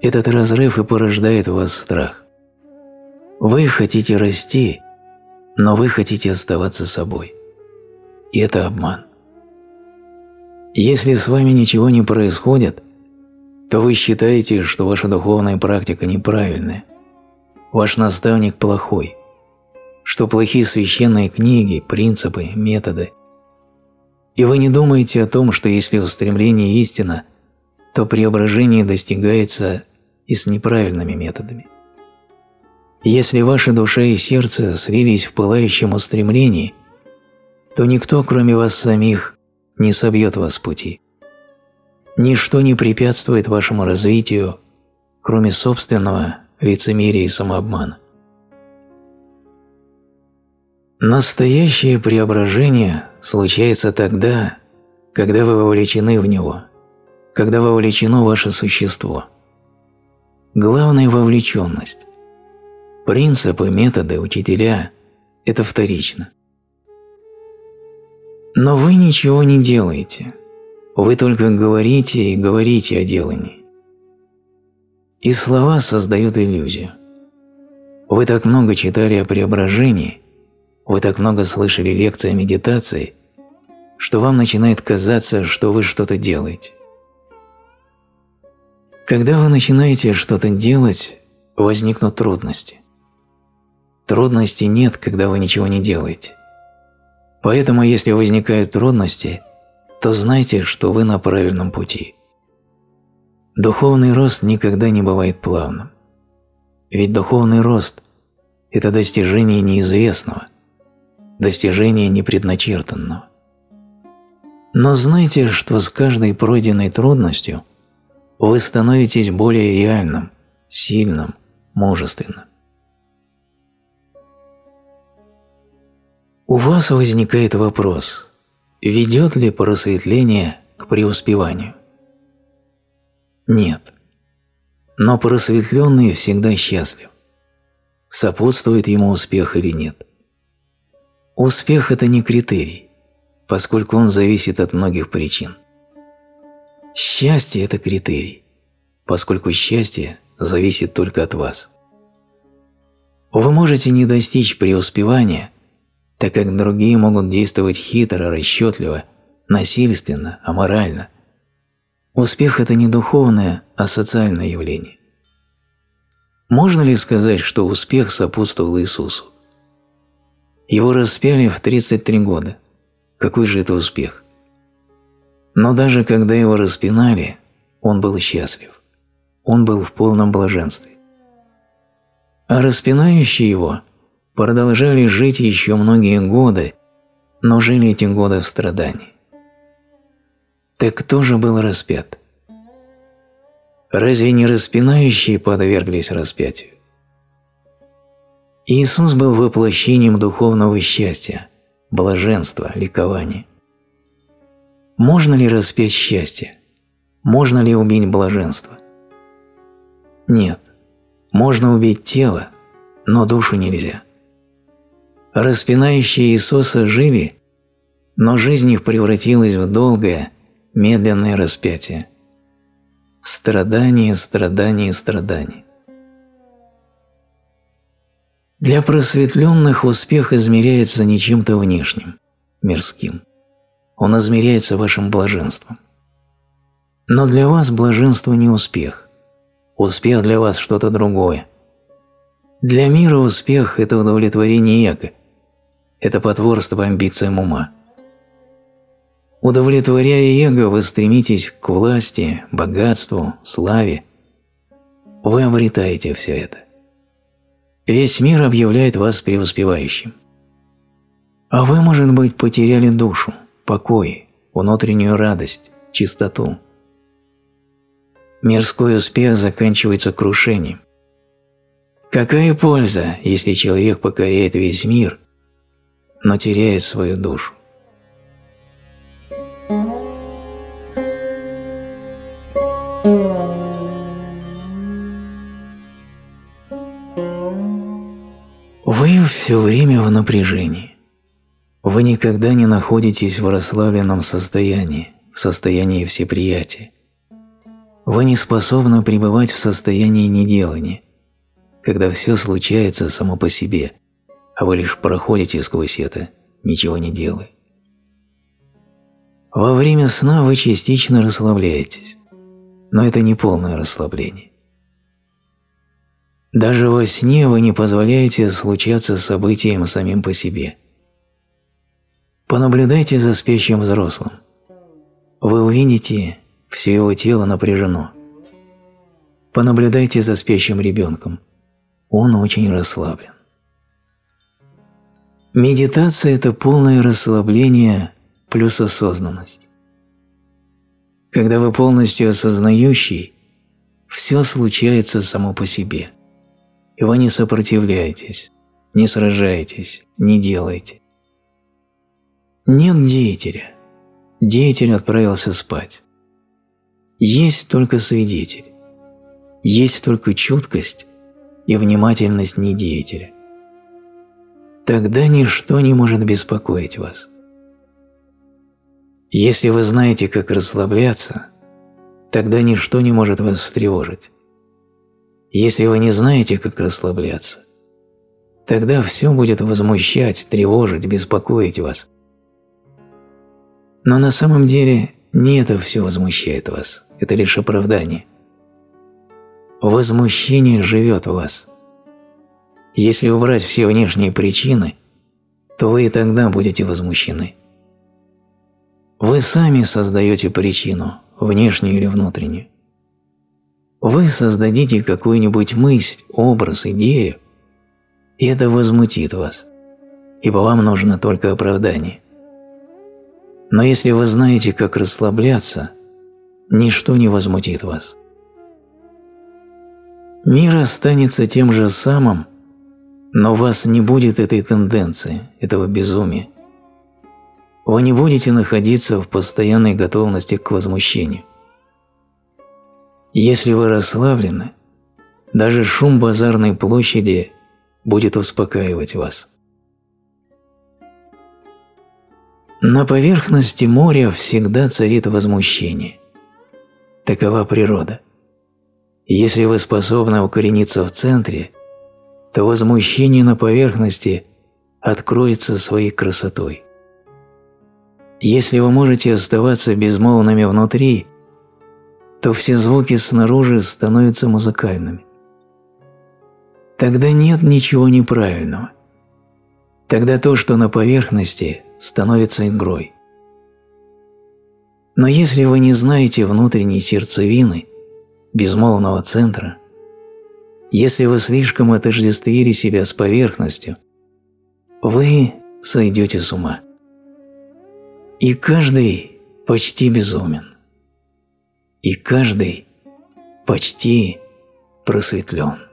Этот разрыв и порождает в вас страх. Вы хотите расти, но вы хотите оставаться собой. И это обман. Если с вами ничего не происходит, то вы считаете, что ваша духовная практика неправильная, ваш наставник плохой – что плохие священные книги, принципы, методы. И вы не думаете о том, что если устремление истина, то преображение достигается и с неправильными методами. Если ваша душа и сердце слились в пылающем устремлении, то никто, кроме вас самих, не собьет вас с пути. Ничто не препятствует вашему развитию, кроме собственного лицемерия и самообмана. Настоящее преображение случается тогда, когда вы вовлечены в него, когда вовлечено ваше существо. Главная вовлеченность. Принципы, методы, учителя – это вторично. Но вы ничего не делаете. Вы только говорите и говорите о делании. И слова создают иллюзию. Вы так много читали о преображении – вы так много слышали лекции о медитации, что вам начинает казаться, что вы что-то делаете. Когда вы начинаете что-то делать, возникнут трудности. Трудностей нет, когда вы ничего не делаете. Поэтому, если возникают трудности, то знайте, что вы на правильном пути. Духовный рост никогда не бывает плавным. Ведь духовный рост – это достижение неизвестного, достижение непредначертанного. Но знайте, что с каждой пройденной трудностью вы становитесь более реальным, сильным, мужественным. У вас возникает вопрос, ведет ли просветление к преуспеванию? Нет. Но просветленный всегда счастлив. Сопутствует ему успех или нет. Успех – это не критерий, поскольку он зависит от многих причин. Счастье – это критерий, поскольку счастье зависит только от вас. Вы можете не достичь преуспевания, так как другие могут действовать хитро, расчетливо, насильственно, аморально. Успех – это не духовное, а социальное явление. Можно ли сказать, что успех сопутствовал Иисусу? Его распяли в 33 года. Какой же это успех? Но даже когда его распинали, он был счастлив. Он был в полном блаженстве. А распинающие его продолжали жить еще многие годы, но жили эти годы в страдании. Так кто же был распят? Разве не распинающие подверглись распятию? Иисус был воплощением духовного счастья, блаженства, ликования. Можно ли распять счастье? Можно ли убить блаженство? Нет. Можно убить тело, но душу нельзя. Распинающие Иисуса жили, но жизнь их превратилась в долгое, медленное распятие. Страдание, страдание, страдание. Для просветленных успех измеряется не чем-то внешним, мирским. Он измеряется вашим блаженством. Но для вас блаженство не успех. Успех для вас что-то другое. Для мира успех – это удовлетворение эго. Это потворство амбициям ума. Удовлетворяя эго, вы стремитесь к власти, богатству, славе. Вы обретаете все это. Весь мир объявляет вас преуспевающим. А вы, может быть, потеряли душу, покой, внутреннюю радость, чистоту. Мирской успех заканчивается крушением. Какая польза, если человек покоряет весь мир, но теряет свою душу? Все время в напряжении. Вы никогда не находитесь в расслабленном состоянии, в состоянии всеприятия. Вы не способны пребывать в состоянии неделания, когда все случается само по себе, а вы лишь проходите сквозь это, ничего не делая. Во время сна вы частично расслабляетесь, но это не полное расслабление. Даже во сне вы не позволяете случаться событиям самим по себе. Понаблюдайте за спящим взрослым. Вы увидите, все его тело напряжено. Понаблюдайте за спящим ребенком. Он очень расслаблен. Медитация – это полное расслабление плюс осознанность. Когда вы полностью осознающий, все случается само по себе – и вы не сопротивляетесь, не сражаетесь, не делаете. Нет деятеля. Деятель отправился спать. Есть только свидетель. Есть только чуткость и внимательность недеятеля. Тогда ничто не может беспокоить вас. Если вы знаете, как расслабляться, тогда ничто не может вас встревожить. Если вы не знаете, как расслабляться, тогда все будет возмущать, тревожить, беспокоить вас. Но на самом деле не это все возмущает вас, это лишь оправдание. Возмущение живет в вас. Если убрать все внешние причины, то вы и тогда будете возмущены. Вы сами создаете причину, внешнюю или внутреннюю. Вы создадите какую-нибудь мысль, образ, идею, и это возмутит вас, ибо вам нужно только оправдание. Но если вы знаете, как расслабляться, ничто не возмутит вас. Мир останется тем же самым, но у вас не будет этой тенденции, этого безумия. Вы не будете находиться в постоянной готовности к возмущению. Если вы расслаблены, даже шум базарной площади будет успокаивать вас. На поверхности моря всегда царит возмущение. Такова природа. Если вы способны укорениться в центре, то возмущение на поверхности откроется своей красотой. Если вы можете оставаться безмолвными внутри, то все звуки снаружи становятся музыкальными. Тогда нет ничего неправильного. Тогда то, что на поверхности, становится игрой. Но если вы не знаете внутренней сердцевины, безмолвного центра, если вы слишком отождествили себя с поверхностью, вы сойдете с ума. И каждый почти безумен и каждый почти просветлен.